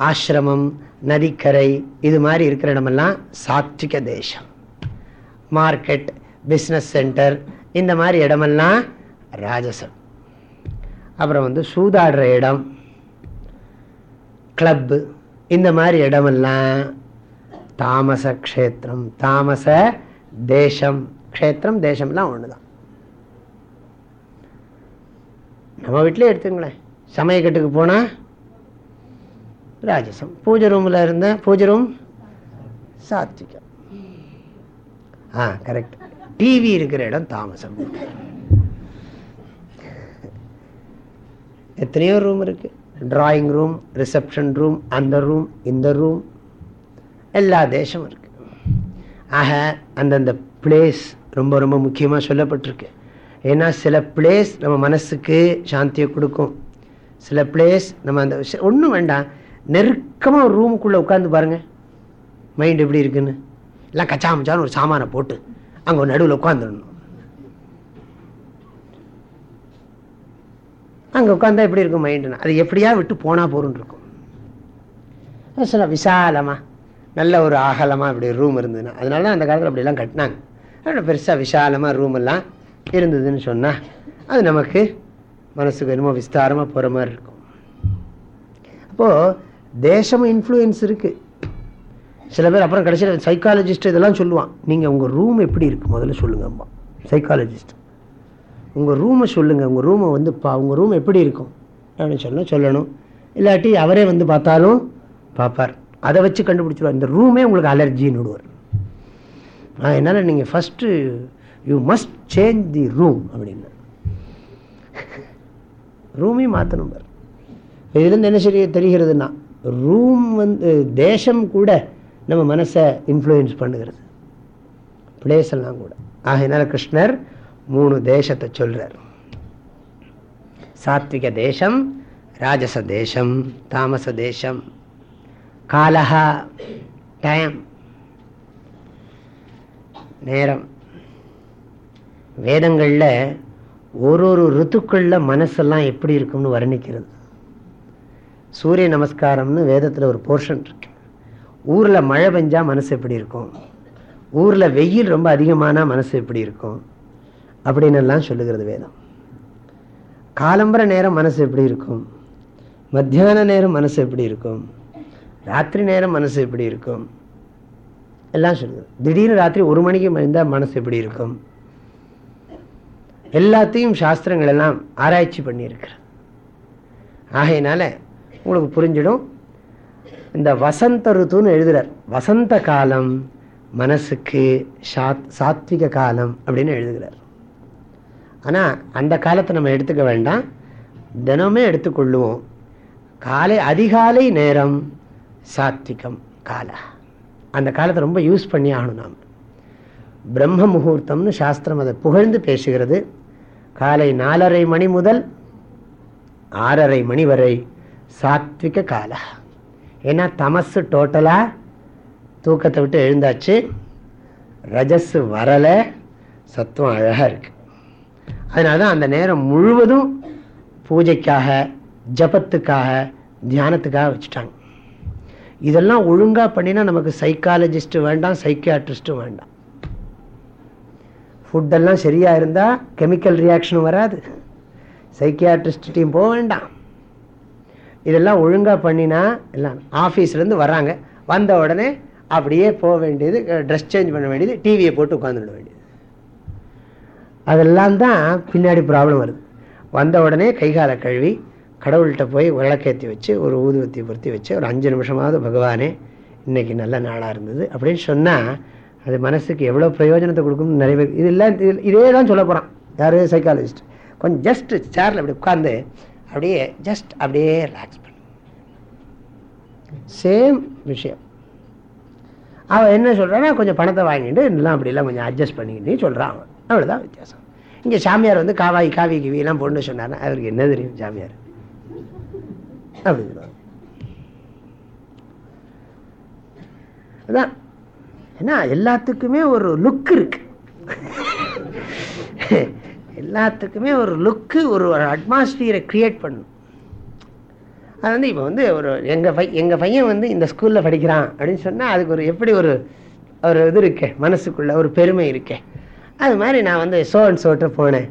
ஆசிரமம் நதிக்கரை இது மாதிரி இருக்கிற இடமெல்லாம் சாத்விக தேசம். மார்க்கெட் பிஸ்னஸ் சென்டர் இந்த மாதிரி இடமெல்லாம் ராஜசம் அப்புறம் வந்து சூதாடுற இடம் கிளப்பு இந்த மாதிரி இடமெல்லாம் தாமச க்ஷேத்திரம் தாமச தேசம் க்ஷேத்திரம் தேசம்லாம் ஒன்று தான் நம்ம வீட்டிலே எடுத்துங்களேன். சமயக்கட்டுக்கு போனால் ராஜசம். பூஜை ரூமில் இருந்த பூஜை ரூம் சாத்விகம். ஆ கரெக்ட் டிவி இருக்கிற இடம் தாமசம். எத்தனையோ ரூம் இருக்குது ட்ராயிங் ரூம் ரிசப்ஷன் ரூம் அந்த ரூம் இந்த ரூம் எல்லா தேசமும் இருக்குது ஆக அந்தந்த பிளேஸ் ரொம்ப ரொம்ப முக்கியமாக சொல்லப்பட்டிருக்கு. ஏன்னா சில பிளேஸ் நம்ம மனசுக்கு சாந்தியை கொடுக்கும். சில பிளேஸ் நம்ம அந்த ஒன்றும் வேண்டாம். நெருக்கமாக ஒரு ரூமுக்குள்ளே உட்காந்து பாருங்கள் மைண்ட் எப்படி இருக்குன்னு? எல்லாம் கச்சாமச்சான்னு ஒரு சாமானை போட்டு அங்கே ஒரு நடுவில் உட்காந்துடணும் அங்கே உட்காந்தா எப்படி இருக்கும் மைண்டுனா அது எப்படியா விட்டு போனால் போருன்னு இருக்கும். சில விசாலமாக நல்ல ஒரு ஆகலமாக இப்படி ரூம் இருந்ததுன்னா. அதனால தான் அந்த காலத்தில் அப்படிலாம் கட்டினாங்க. அதோட பெருசாக விசாலமாக ரூம் எல்லாம் இருந்ததுன்னு சொன்னால் அது நமக்கு மனசுக்கு என்னமோ விஸ்தாரமாக போகிற மாதிரி இருக்கும். அப்போது தேசமும் இன்ஃப்ளூயன்ஸ் இருக்குது சில பேர் அப்புறம் கடைசியில் சைக்காலஜிஸ்ட் இதெல்லாம் சொல்லுவான். நீங்கள் உங்கள் ரூம் எப்படி இருக்குது முதல்ல சொல்லுங்கம்மா சைக்காலஜிஸ்ட் உங்கள் ரூமை சொல்லுங்கள் உங்கள் ரூமை வந்து பா உங்கள் ரூம் எப்படி இருக்கும்? அப்படின்னு சொல்ல சொல்லணும். இல்லாட்டி அவரே வந்து பார்த்தாலும் பார்ப்பார். அதை வச்சு கண்டுபிடிச்சிடுவார் இந்த ரூமே உங்களுக்கு அலர்ஜின்னு விடுவார். அதனால் நீங்கள் first you must change the room அப்படின்னு. ரூமையும் மாற்றணும் பார். இதுலேருந்து என்ன சரி தெரிகிறதுனா ரூம் வந்து தேசம் கூட நம்ம மனசை இன்ஃப்ளூயன்ஸ் பண்ணுகிறது. பிளேஸ் எல்லாம் கூட. ஆகையினால கிருஷ்ணர் மூணு தேசத்தை சொல்றார். சாத்விக தேசம் ராஜச தேசம் தாமச தேசம் காலஹா டைம் நேரம். வேதங்களில் ஒரு ஒரு ருத்துக்களில் மனசெல்லாம் எப்படி இருக்கும்னு வர்ணிக்கிறது. சூரிய நமஸ்காரம்னு வேதத்தில் ஒரு போர்ஷன் இருக்கு. ஊரில் மழை பெஞ்சால் மனசு எப்படி இருக்கும்? ஊரில் வெயில் ரொம்ப அதிகமான மனசு எப்படி இருக்கும்? அப்படின்னு எல்லாம் சொல்லுகிறது வேதம். காலம்பர நேரம் மனசு எப்படி இருக்கும்? மத்தியான நேரம் மனசு எப்படி இருக்கும்? ராத்திரி நேரம் மனசு எப்படி இருக்கும்? எல்லாம் சொல்லுது. திடீர்னு ராத்திரி ஒரு மணிக்கு மறைந்தால் மனசு எப்படி இருக்கும்? எல்லாத்தையும் சாஸ்திரங்கள் எல்லாம் ஆராய்ச்சி பண்ணியிருக்கிற ஆகையினால உங்களுக்கு புரிஞ்சிடும். இந்த வசந்த ருத்துன்னு எழுதுறார். வசந்த காலம் மனசுக்கு சாத் சாத்விக காலம் அப்படின்னு எழுதுகிறார். ஆனால் அந்த காலத்தை நம்ம எடுத்துக்க வேண்டாம். தினமே எடுத்துக்கொள்ளுவோம். காலை அதிகாலை நேரம் சாத்விகம் கால. அந்த காலத்தை ரொம்ப யூஸ் பண்ணி ஆகணும் நாம். பிரம்ம முகூர்த்தம்னு சாஸ்திரம் அதை புகழ்ந்து பேசுகிறது. காலை நாலரை மணி முதல் ஆறரை மணி வரை சாத்விக கால. ஏன்னா தமசு டோட்டலாக தூக்கத்தை விட்டு எழுந்தாச்சு. ரஜஸ் வரலை. சத்துவம் அழகாக இருக்குது அதனால தான் அந்த நேரம் முழுவதும் பூஜைக்காக ஜபத்துக்காக தியானத்துக்காக வச்சுட்டாங்க. இதெல்லாம் ஒழுங்காக பண்ணினா நமக்கு சைக்காலஜிஸ்ட்டு வேண்டாம் சைக்கியாட்ரிஸ்ட்டும் வேண்டாம். ஃபுட்டெல்லாம் சரியாக இருந்தால் கெமிக்கல் ரியாக்ஷனும் வராது. சைக்கியாட்ரிஸ்ட்டையும் போக வேண்டாம். இதெல்லாம் ஒழுங்காக பண்ணினா எல்லாம் ஆஃபீஸ்லேருந்து வராங்க. வந்த உடனே அப்படியே போக வேண்டியது ட்ரெஸ் சேஞ்ச் பண்ண வேண்டியது டிவியை போட்டு உட்காந்துட வேண்டியது. அதெல்லாம் தான் பின்னாடி ப்ராப்ளம் வருது. வந்த உடனே கைகால கழுவி கடவுள்கிட்ட போய் விளக்கேற்றி வச்சு ஒரு ஊதுவத்தி பொருத்தி வச்சு ஒரு அஞ்சு நிமிஷமாவது பகவானே இன்னைக்கு நல்ல நாளாக இருந்தது அப்படின்னு சொன்னால் அது மனசுக்கு எவ்வளோ பிரயோஜனத்தை கொடுக்கும்னு நிறைய பேர் இதெல்லாம் இதே தான் சொல்ல போகிறான் யார்? சைக்காலஜிஸ்ட் கொஞ்சம் ஜஸ்ட் சேரில் அப்படி உட்காந்து அப்படியே ஜஸ்ட் அப்படியே ரிலாக்ஸ் பண்ணு. சேம் விஷயம். அவன் என்ன சொல்கிறான்னா கொஞ்சம் பணத்தை வாங்கிட்டு எல்லாம் அப்படிலாம் கொஞ்சம் அட்ஜஸ்ட் பண்ணிக்கிட்டு சொல்கிறான் அவன். அவ்வளோதான் வித்தியாசம். இங்கே சாமியார் வந்து காவாய் காவி கிவியெல்லாம் பொண்ணு சொன்னார்னா அவருக்கு என்ன தெரியும் சாமியார்? அப்படி அதான். ஏன்னா எல்லாத்துக்குமே ஒரு லுக் இருக்கு. எல்லாத்துக்குமே ஒரு லுக்கு ஒரு அட்மாஸ்பியரை கிரியேட் பண்ணும். அது வந்து இப்போ வந்து ஒரு எங்கள் பை எங்கள் பையன் வந்து இந்த ஸ்கூலில் படிக்கிறான் அப்படின்னு சொன்னால் அதுக்கு ஒரு எப்படி ஒரு ஒரு இது இருக்கே மனசுக்குள்ள ஒரு பெருமை இருக்கே. அது மாதிரி நான் வந்து சோன் சோட்டு போனேன்.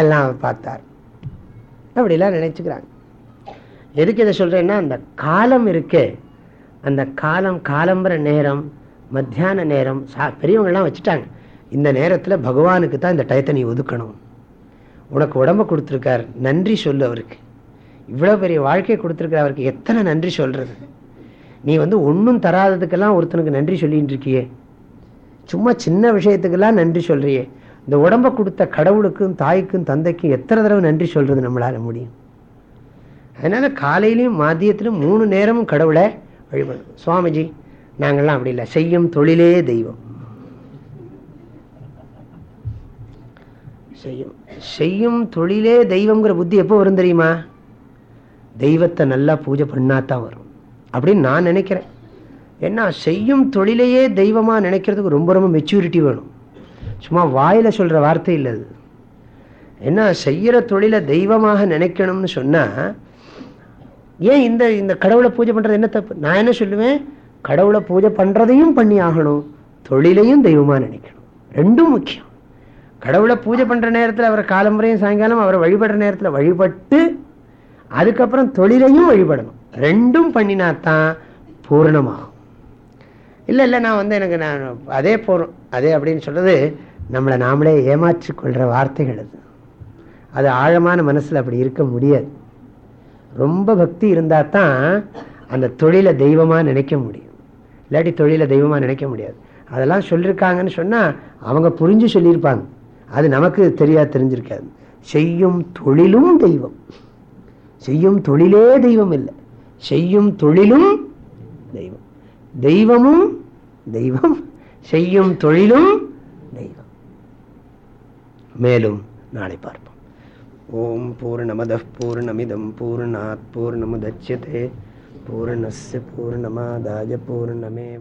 எல்லாம் பார்த்தார். அப்படிலாம் நினச்சிக்கிறாங்க. எதுக்கு இதை சொல்கிறேன்னா அந்த காலம் இருக்கே. அந்த காலம் காலம்பர நேரம் மத்தியான நேரம் சா பெரியவங்கள்லாம் வச்சுட்டாங்க. இந்த நேரத்தில் பகவானுக்கு தான் இந்த டயத்தை நீ ஒதுக்கணும். உனக்கு உடம்ப கொடுத்துருக்கார் நன்றி சொல்லு அவருக்கு. இவ்வளோ பெரிய வாழ்க்கையை கொடுத்துருக்கார் அவருக்கு எத்தனை நன்றி சொல்கிறது நீ வந்து ஒன்றும் தராததுக்கெல்லாம் ஒருத்தனுக்கு நன்றி சொல்லிட்டு இருக்கியே. சும்மா சின்ன விஷயத்துக்கெல்லாம் நன்றி சொல்றியே. இந்த உடம்ப கொடுத்த கடவுளுக்கும் தாய்க்கும் தந்தைக்கும் எத்தனை தடவை நன்றி சொல்றது நம்மளால முடியும்? அதனால காலையிலையும் மதியத்திலும் மூணு நேரமும் கடவுளை வழிபடும் சுவாமிஜி நாங்கள்லாம் அப்படி இல்லை. செய்யும் தொழிலே தெய்வம். செய்யும் செய்யும் தொழிலே தெய்வங்கிற புத்தி எப்போ வரும் தெரியுமா? தெய்வத்தை நல்லா பூஜை பண்ணாதான் வரும். அப்படின்னு நான் நினைக்கிறேன். ஏன்னா செய்யும் தொழிலையே தெய்வமாக நினைக்கிறதுக்கு ரொம்ப ரொம்ப மெச்சூரிட்டி வேணும். சும்மா வாயில் சொல்கிற வார்த்தை இல்லை அது. ஏன்னா செய்கிற தொழிலை தெய்வமாக நினைக்கணும்னு சொன்னால் ஏன் இந்த இந்த கடவுளை பூஜை பண்ணுறது என்ன தப்பு? நான் என்ன சொல்லுவேன்? கடவுளை பூஜை பண்ணுறதையும் பண்ணி ஆகணும் தொழிலையும் தெய்வமாக நினைக்கணும். ரெண்டும் முக்கியம். கடவுளை பூஜை பண்ணுற நேரத்தில் அவரை காலம்பரையும் சாயங்காலம் அவரை வழிபடுற நேரத்தில் வழிபட்டு அதுக்கப்புறம் தொழிலையும் வழிபடணும். ரெண்டும் பண்ணினா தான் பூரணமாகும். இல்லை இல்லை நான் வந்து எனக்கு நான் அதே போகிறோம் அதே அப்படின்னு சொல்கிறது நம்மளை நாமளே ஏமாற்றி கொள்கிற வார்த்தைகள் அது. அது ஆழமான மனசில் அப்படி இருக்க முடியாது. ரொம்ப பக்தி இருந்தால் தான் அந்த தொழிலை தெய்வமாக நினைக்க முடியும். இல்லாட்டி தொழிலை தெய்வமாக நினைக்க முடியாது. அதெல்லாம் சொல்லியிருக்காங்கன்னு சொன்னால் அவங்க புரிஞ்சு சொல்லியிருப்பாங்க. அது நமக்கு தெரியா தெரிஞ்சிருக்காது. செய்யும் தொழிலும் தெய்வம். செய்யும் தொழிலே தெய்வம் இல்லை. செய்யும் தொழிலும் தெய்வம். தெய்வமும் தெய்வம் செய்யும் தொழிலும் தெய்வம். மேலும் நாளை பார்ப்போம். ஓம் பூர்ணமத பூர்ணமிதம் பூர்ணாத் பூர்ணமுதட்சதே பூர்ணஸ் பூர்ணமாதாய பூர்ணமே.